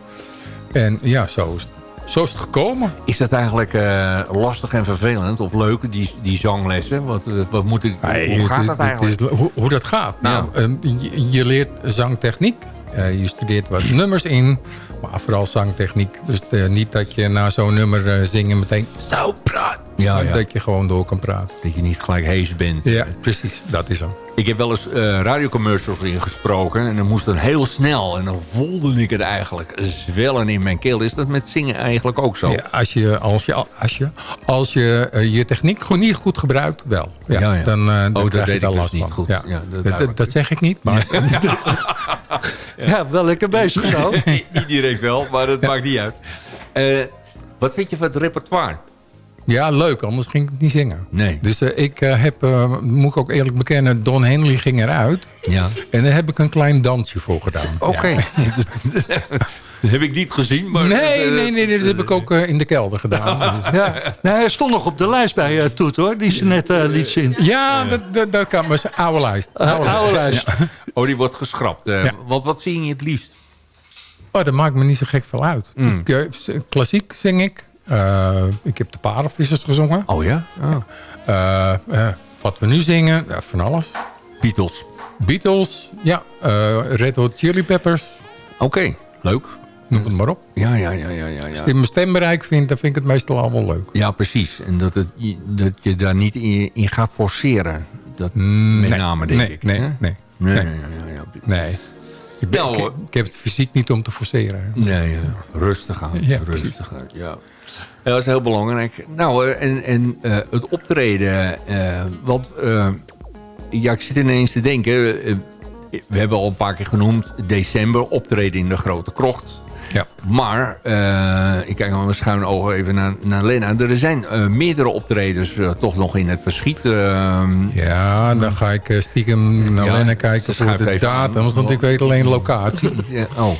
Speaker 12: En ja, zo is, zo is het gekomen.
Speaker 5: Is dat eigenlijk eh, lastig en vervelend of leuk, die, die zanglessen? Wat, eh, wat moet ik,
Speaker 12: Nee,
Speaker 5: hoe gaat dat eigenlijk?
Speaker 12: is- hoe, hoe dat gaat? Nou, ehm, je, je leert zangtechniek. Eh, je studeert wat nummers in. Maar vooral zangtechniek. Dus niet dat je na zo'n nummer zingen meteen zo praat.
Speaker 5: Ja,
Speaker 12: dat je gewoon door kan praten.
Speaker 5: Dat je niet gelijk hees bent.
Speaker 12: Ja, precies. Dat is hem.
Speaker 5: Ik heb wel eens eh radiocommercials ingesproken. En dan moest het heel snel. En dan voelde ik het eigenlijk zwellen in mijn keel. Is dat met zingen eigenlijk ook zo?
Speaker 12: Ja, als je, als je, als je, als je eh, je techniek gewoon niet goed gebruikt, wel. Ja,
Speaker 5: Ja, ja.
Speaker 12: Dan, eh, dan
Speaker 5: dat
Speaker 12: krijg je
Speaker 5: deed
Speaker 12: daar
Speaker 5: ik dus
Speaker 12: last
Speaker 5: niet
Speaker 12: van.
Speaker 5: goed.
Speaker 12: Ja.
Speaker 5: Ja, dat-
Speaker 12: dat, dat, dat zeg ik niet, maar...
Speaker 4: Ja, <laughs> wel lekker bezig <laughs> zo.
Speaker 5: niet direct wel, maar dat maakt niet uit. Eh, wat vind je van het repertoire?
Speaker 12: Ja, leuk, anders ging ik het niet zingen.
Speaker 5: Nee.
Speaker 12: Dus eh, ik eh, heb, eh, moet ik ook eerlijk bekennen, Don Henley ging eruit.
Speaker 5: Ja.
Speaker 12: En daar heb ik een klein dansje voor gedaan.
Speaker 5: Oké.
Speaker 12: Ja. <laughs>
Speaker 5: dat heb ik niet gezien, maar...
Speaker 12: Nee, nee, nee, dat heb ik ook in de kelder gedaan. <laughs> Dus-
Speaker 4: Ja. Nou, hij stond nog op de lijst bij eh, Toet, hoor. Die ze net eh, liet zien.
Speaker 12: Ja, dat, dat, dat kan, maar een oude lijst.
Speaker 4: Uh, oude lijst.
Speaker 5: Oh, die wordt geschrapt. Eh,
Speaker 12: Ja.
Speaker 5: Want wat zing je het liefst?
Speaker 12: Oh, dat maakt me niet zo gek veel uit.
Speaker 5: Mm.
Speaker 12: Ik, klassiek zing ik. Eh, ik heb de Paardenvissers gezongen.
Speaker 5: Oh ja? Oh.
Speaker 12: Eh, eh, wat we nu zingen, van alles.
Speaker 5: Beatles.
Speaker 12: Beatles, ja. Red Hot Chili Peppers,
Speaker 5: Oké, leuk.
Speaker 12: noem het maar op.
Speaker 5: Ja, ja, ja, ja, ja.
Speaker 12: Als je mijn stembereik vindt, dan vind ik het meestal allemaal leuk.
Speaker 5: Ja, precies. En dat, het, je- dat je daar niet in, in gaat forceren. Dat met
Speaker 12: nee,
Speaker 5: name, denk
Speaker 12: nee,
Speaker 5: ik.
Speaker 12: Nee, nee,
Speaker 5: Nee,
Speaker 12: nee.
Speaker 5: ja.
Speaker 12: nee. Ik, ben,
Speaker 5: Nou,
Speaker 12: ik, ik heb het fysiek niet om te forceren.
Speaker 5: Nee, ja. rustig aan.
Speaker 12: Ja,
Speaker 5: rustig aan, ja. Dat is heel belangrijk. Nou, eh, en, en eh, het optreden. eh, want eh, ja, ik zit ineens te denken. we hebben al een paar keer genoemd. December optreden in de Grote Krocht.
Speaker 12: Ja.
Speaker 5: Maar, eh, ik kijk met mijn schuine ogen even naar, naar Lena. Er zijn eh, meerdere optredens eh, toch nog in het verschiet. eh,
Speaker 12: Ja, dan ga ik stiekem naar
Speaker 5: Ja,
Speaker 12: Lena kijken voor de
Speaker 5: even aan.
Speaker 12: datum. Want ik weet alleen de locatie. <laughs>
Speaker 5: ja, oh,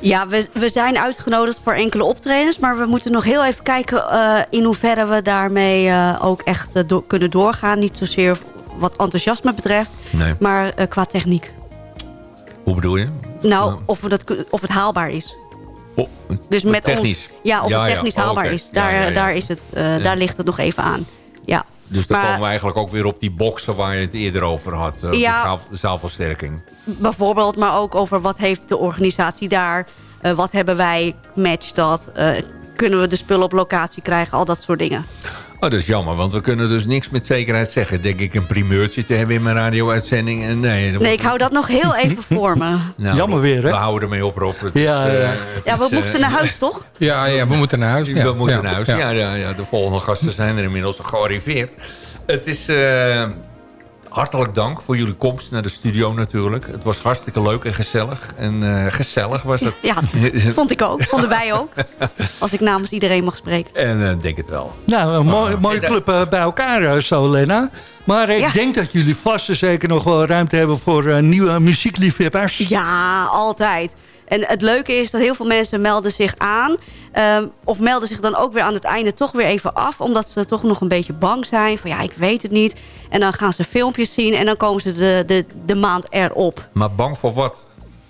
Speaker 7: Ja, we, we zijn uitgenodigd voor enkele optredens. Maar we moeten nog heel even kijken eh, in hoeverre we daarmee eh, ook echt do- kunnen doorgaan. Niet zozeer wat enthousiasme betreft,
Speaker 5: nee.
Speaker 7: maar qua techniek.
Speaker 5: Hoe bedoel je?
Speaker 7: Nou, of, we dat, of het haalbaar is.
Speaker 5: Oh,
Speaker 7: Dus met
Speaker 5: technisch.
Speaker 7: ons, ja, of
Speaker 5: Ja,
Speaker 7: het
Speaker 5: ja.
Speaker 7: technisch
Speaker 5: Oh,
Speaker 7: haalbaar is. Daar. Daar, is het, eh, daar ligt het nog even aan. Ja.
Speaker 5: Dus dan
Speaker 7: Maar-
Speaker 5: komen we eigenlijk ook weer op die boxen waar je het eerder over had.
Speaker 7: Ja.
Speaker 5: zaal- zaalversterking.
Speaker 7: Bijvoorbeeld, maar ook over wat heeft de organisatie daar. eh, wat hebben wij, match dat. kunnen we de spullen op locatie krijgen, al dat soort dingen.
Speaker 5: Oh, dat is jammer, want we kunnen dus niks met zekerheid zeggen. Denk ik een primeurtje te hebben in mijn radio-uitzending. En Nee,
Speaker 7: Nee, ik hou dat nog heel even <laughs> voor me.
Speaker 5: Nou,
Speaker 4: Jammer weer, hè?
Speaker 5: We houden ermee op, Rob. Het
Speaker 4: Ja,
Speaker 5: is, eh,
Speaker 4: ja.
Speaker 5: het
Speaker 7: Ja, we
Speaker 5: is,
Speaker 7: moesten
Speaker 5: eh,
Speaker 7: naar huis, <laughs> toch?
Speaker 12: Ja, ja, we moeten naar huis. Ja.
Speaker 5: we moeten
Speaker 12: Ja,
Speaker 5: naar huis.
Speaker 12: ja.
Speaker 5: Ja. Ja, ja, de volgende gasten zijn er inmiddels gearriveerd. Het is eh, hartelijk dank voor jullie komst naar de studio natuurlijk. Het was hartstikke leuk en gezellig. En eh, gezellig was het.
Speaker 7: Ja, <laughs> vond ik ook. Vonden wij ook. Als ik namens iedereen mag spreken.
Speaker 5: En eh, denk het wel.
Speaker 4: Nou, een mooi, mooie club eh, bij elkaar zo, Lena. Maar ik
Speaker 7: Ja.
Speaker 4: denk dat jullie vast en zeker nog wel ruimte hebben... voor eh, nieuwe muziekliefhebbers.
Speaker 7: Ja, altijd. En het leuke is dat heel veel mensen melden zich aan. ehm, of melden zich dan ook weer aan het einde toch weer even af. Omdat ze toch nog een beetje bang zijn. Van ja, ik weet het niet. En dan gaan ze filmpjes zien. En dan komen ze de, de, de maand erop.
Speaker 5: Maar bang voor wat?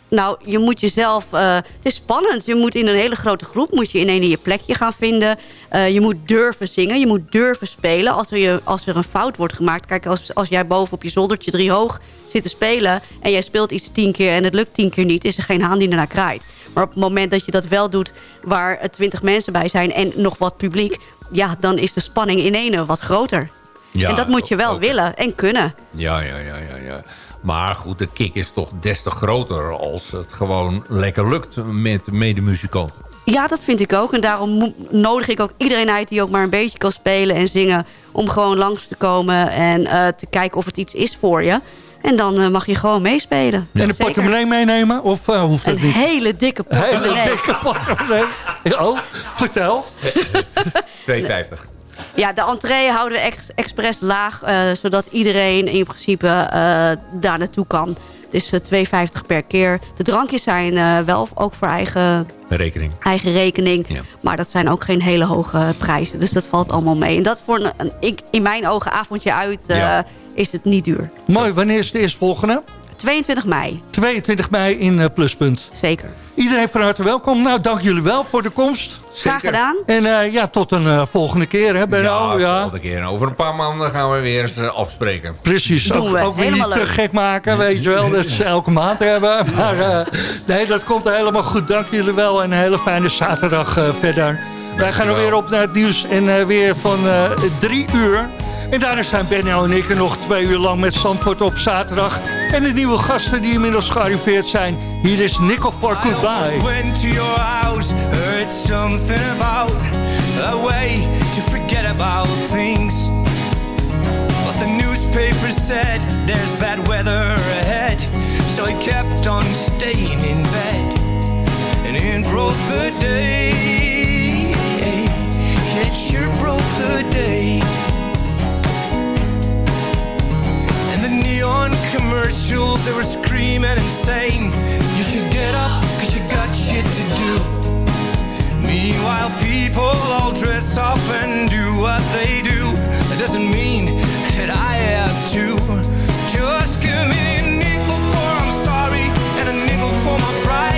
Speaker 7: Nou, je moet jezelf... eh, het is spannend. Je moet in een hele grote groep... moet je in een je plekje gaan vinden. Eh, je moet durven zingen. Je moet durven spelen. Als er, je, als er een fout wordt gemaakt... Kijk, als, als jij boven op je zoldertje drie hoog zit te spelen... en jij speelt iets tien keer en het lukt tien keer niet... is er geen haan die ernaar kraait. Maar op het moment dat je dat wel doet... waar twintig mensen bij zijn en nog wat publiek... ja, dan is de spanning in ene wat groter.
Speaker 5: Ja,
Speaker 7: en dat moet je wel willen en kunnen.
Speaker 5: Ja, ja, ja, ja, ja. Maar goed, de kick is toch des te groter als het gewoon lekker lukt met medemuzikanten.
Speaker 7: Ja, dat vind ik ook. En daarom nodig ik ook iedereen uit die ook maar een beetje kan spelen en zingen. Om gewoon langs te komen en eh, te kijken of het iets is voor je. En dan eh, mag je gewoon meespelen.
Speaker 4: En een portemonnee meenemen? Of eh, hoeft dat
Speaker 7: Een
Speaker 4: niet?
Speaker 7: hele dikke
Speaker 4: Hele
Speaker 7: portemonnee.
Speaker 4: dikke portemonnee. Oh, vertel. <laughs>
Speaker 5: 2,50.
Speaker 7: Ja, de entree houden we ex expres laag. eh, zodat iedereen in principe eh, daar naartoe kan. Het is eh, 2,50 per keer. De drankjes zijn eh, wel ook voor eigen,
Speaker 5: Rekening.
Speaker 7: eigen rekening.
Speaker 5: Ja.
Speaker 7: Maar dat zijn ook geen hele hoge prijzen. Dus dat valt allemaal mee. En dat voor een, een- ik, in mijn ogen avondje uit eh,
Speaker 5: Ja.
Speaker 7: is het niet duur.
Speaker 4: Mooi, wanneer is de eerstvolgende?
Speaker 7: 22 mei,
Speaker 4: 22 mei in eh, Pluspunt.
Speaker 7: zeker.
Speaker 4: Iedereen van harte welkom. Nou, dank jullie wel voor de komst.
Speaker 7: Graag gedaan.
Speaker 4: En eh, ja, tot een eh, volgende keer, hè Benno?
Speaker 5: Ja,
Speaker 4: Ja,
Speaker 5: volgende keer. En over een paar maanden gaan we weer eens afspreken.
Speaker 4: Precies,
Speaker 7: Doen
Speaker 4: ook,
Speaker 7: we.
Speaker 4: ook weer niet te gek maken, weet je wel. <laughs> Dat ze elke maand hebben. Maar eh, nee, dat komt helemaal goed. Dank jullie wel en een hele fijne zaterdag eh, verder. Wij gaan er weer op naar het nieuws en eh, weer van eh, drie uur. En daarna zijn Benno en ik er nog twee uur lang met Zandvoort op zaterdag. En de nieuwe gasten die inmiddels gearriveerd zijn. Hier is Nickel for Goodbye.
Speaker 9: went to your house, heard something about a way to forget about things. But the newspaper said there's bad weather ahead, so I kept on staying in bed. And it broke the day. It sure broke the day. Neon commercials, they were screaming and saying, You should get up, cause you got shit to do. Meanwhile, people all dress up and do what they do. That doesn't mean that I have to. Just give me a nickel for I'm sorry, and a nickel for my pride.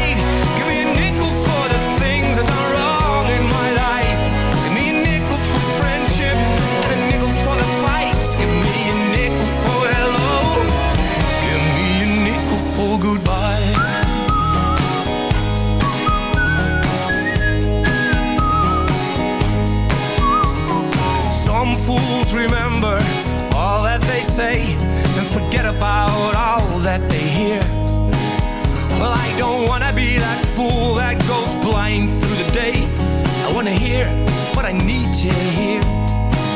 Speaker 9: Forget about all that they hear. Well, I don't wanna be that fool that goes blind through the day. I wanna hear what I need to hear.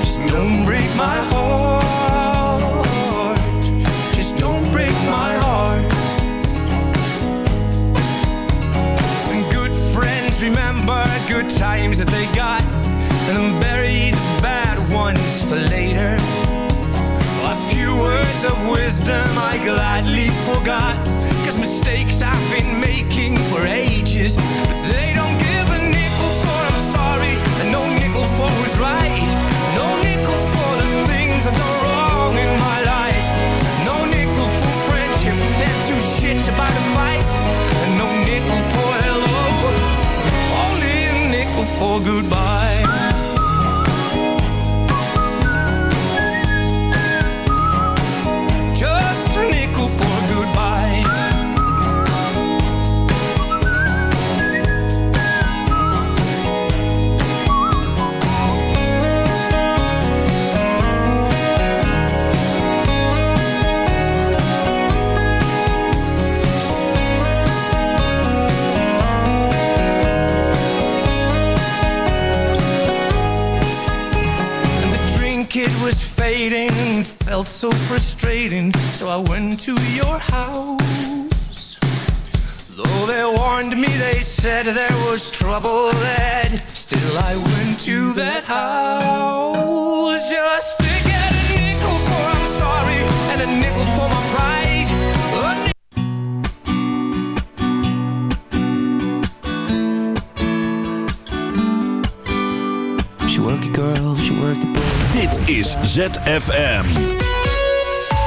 Speaker 9: Just don't break my heart. Just don't break my heart. And good friends remember good times that they got and then bury the bad ones for later. Words of wisdom I gladly forgot. Cause mistakes I've been making for ages. But they don't give a nickel for I'm sorry. And no nickel for who's right. No nickel for the things I've done wrong in my life. No nickel for friendship. They're two shits about a fight. And no nickel for hello. Only a nickel for goodbye. Felt so frustrating. So I went to your house. Though they warned me, they said there was trouble ahead. Still, I went to that house just to get a nickel for I'm sorry and a nickel for my pride.
Speaker 13: She work it, girl, she work the boat.
Speaker 2: Dit is ZFM.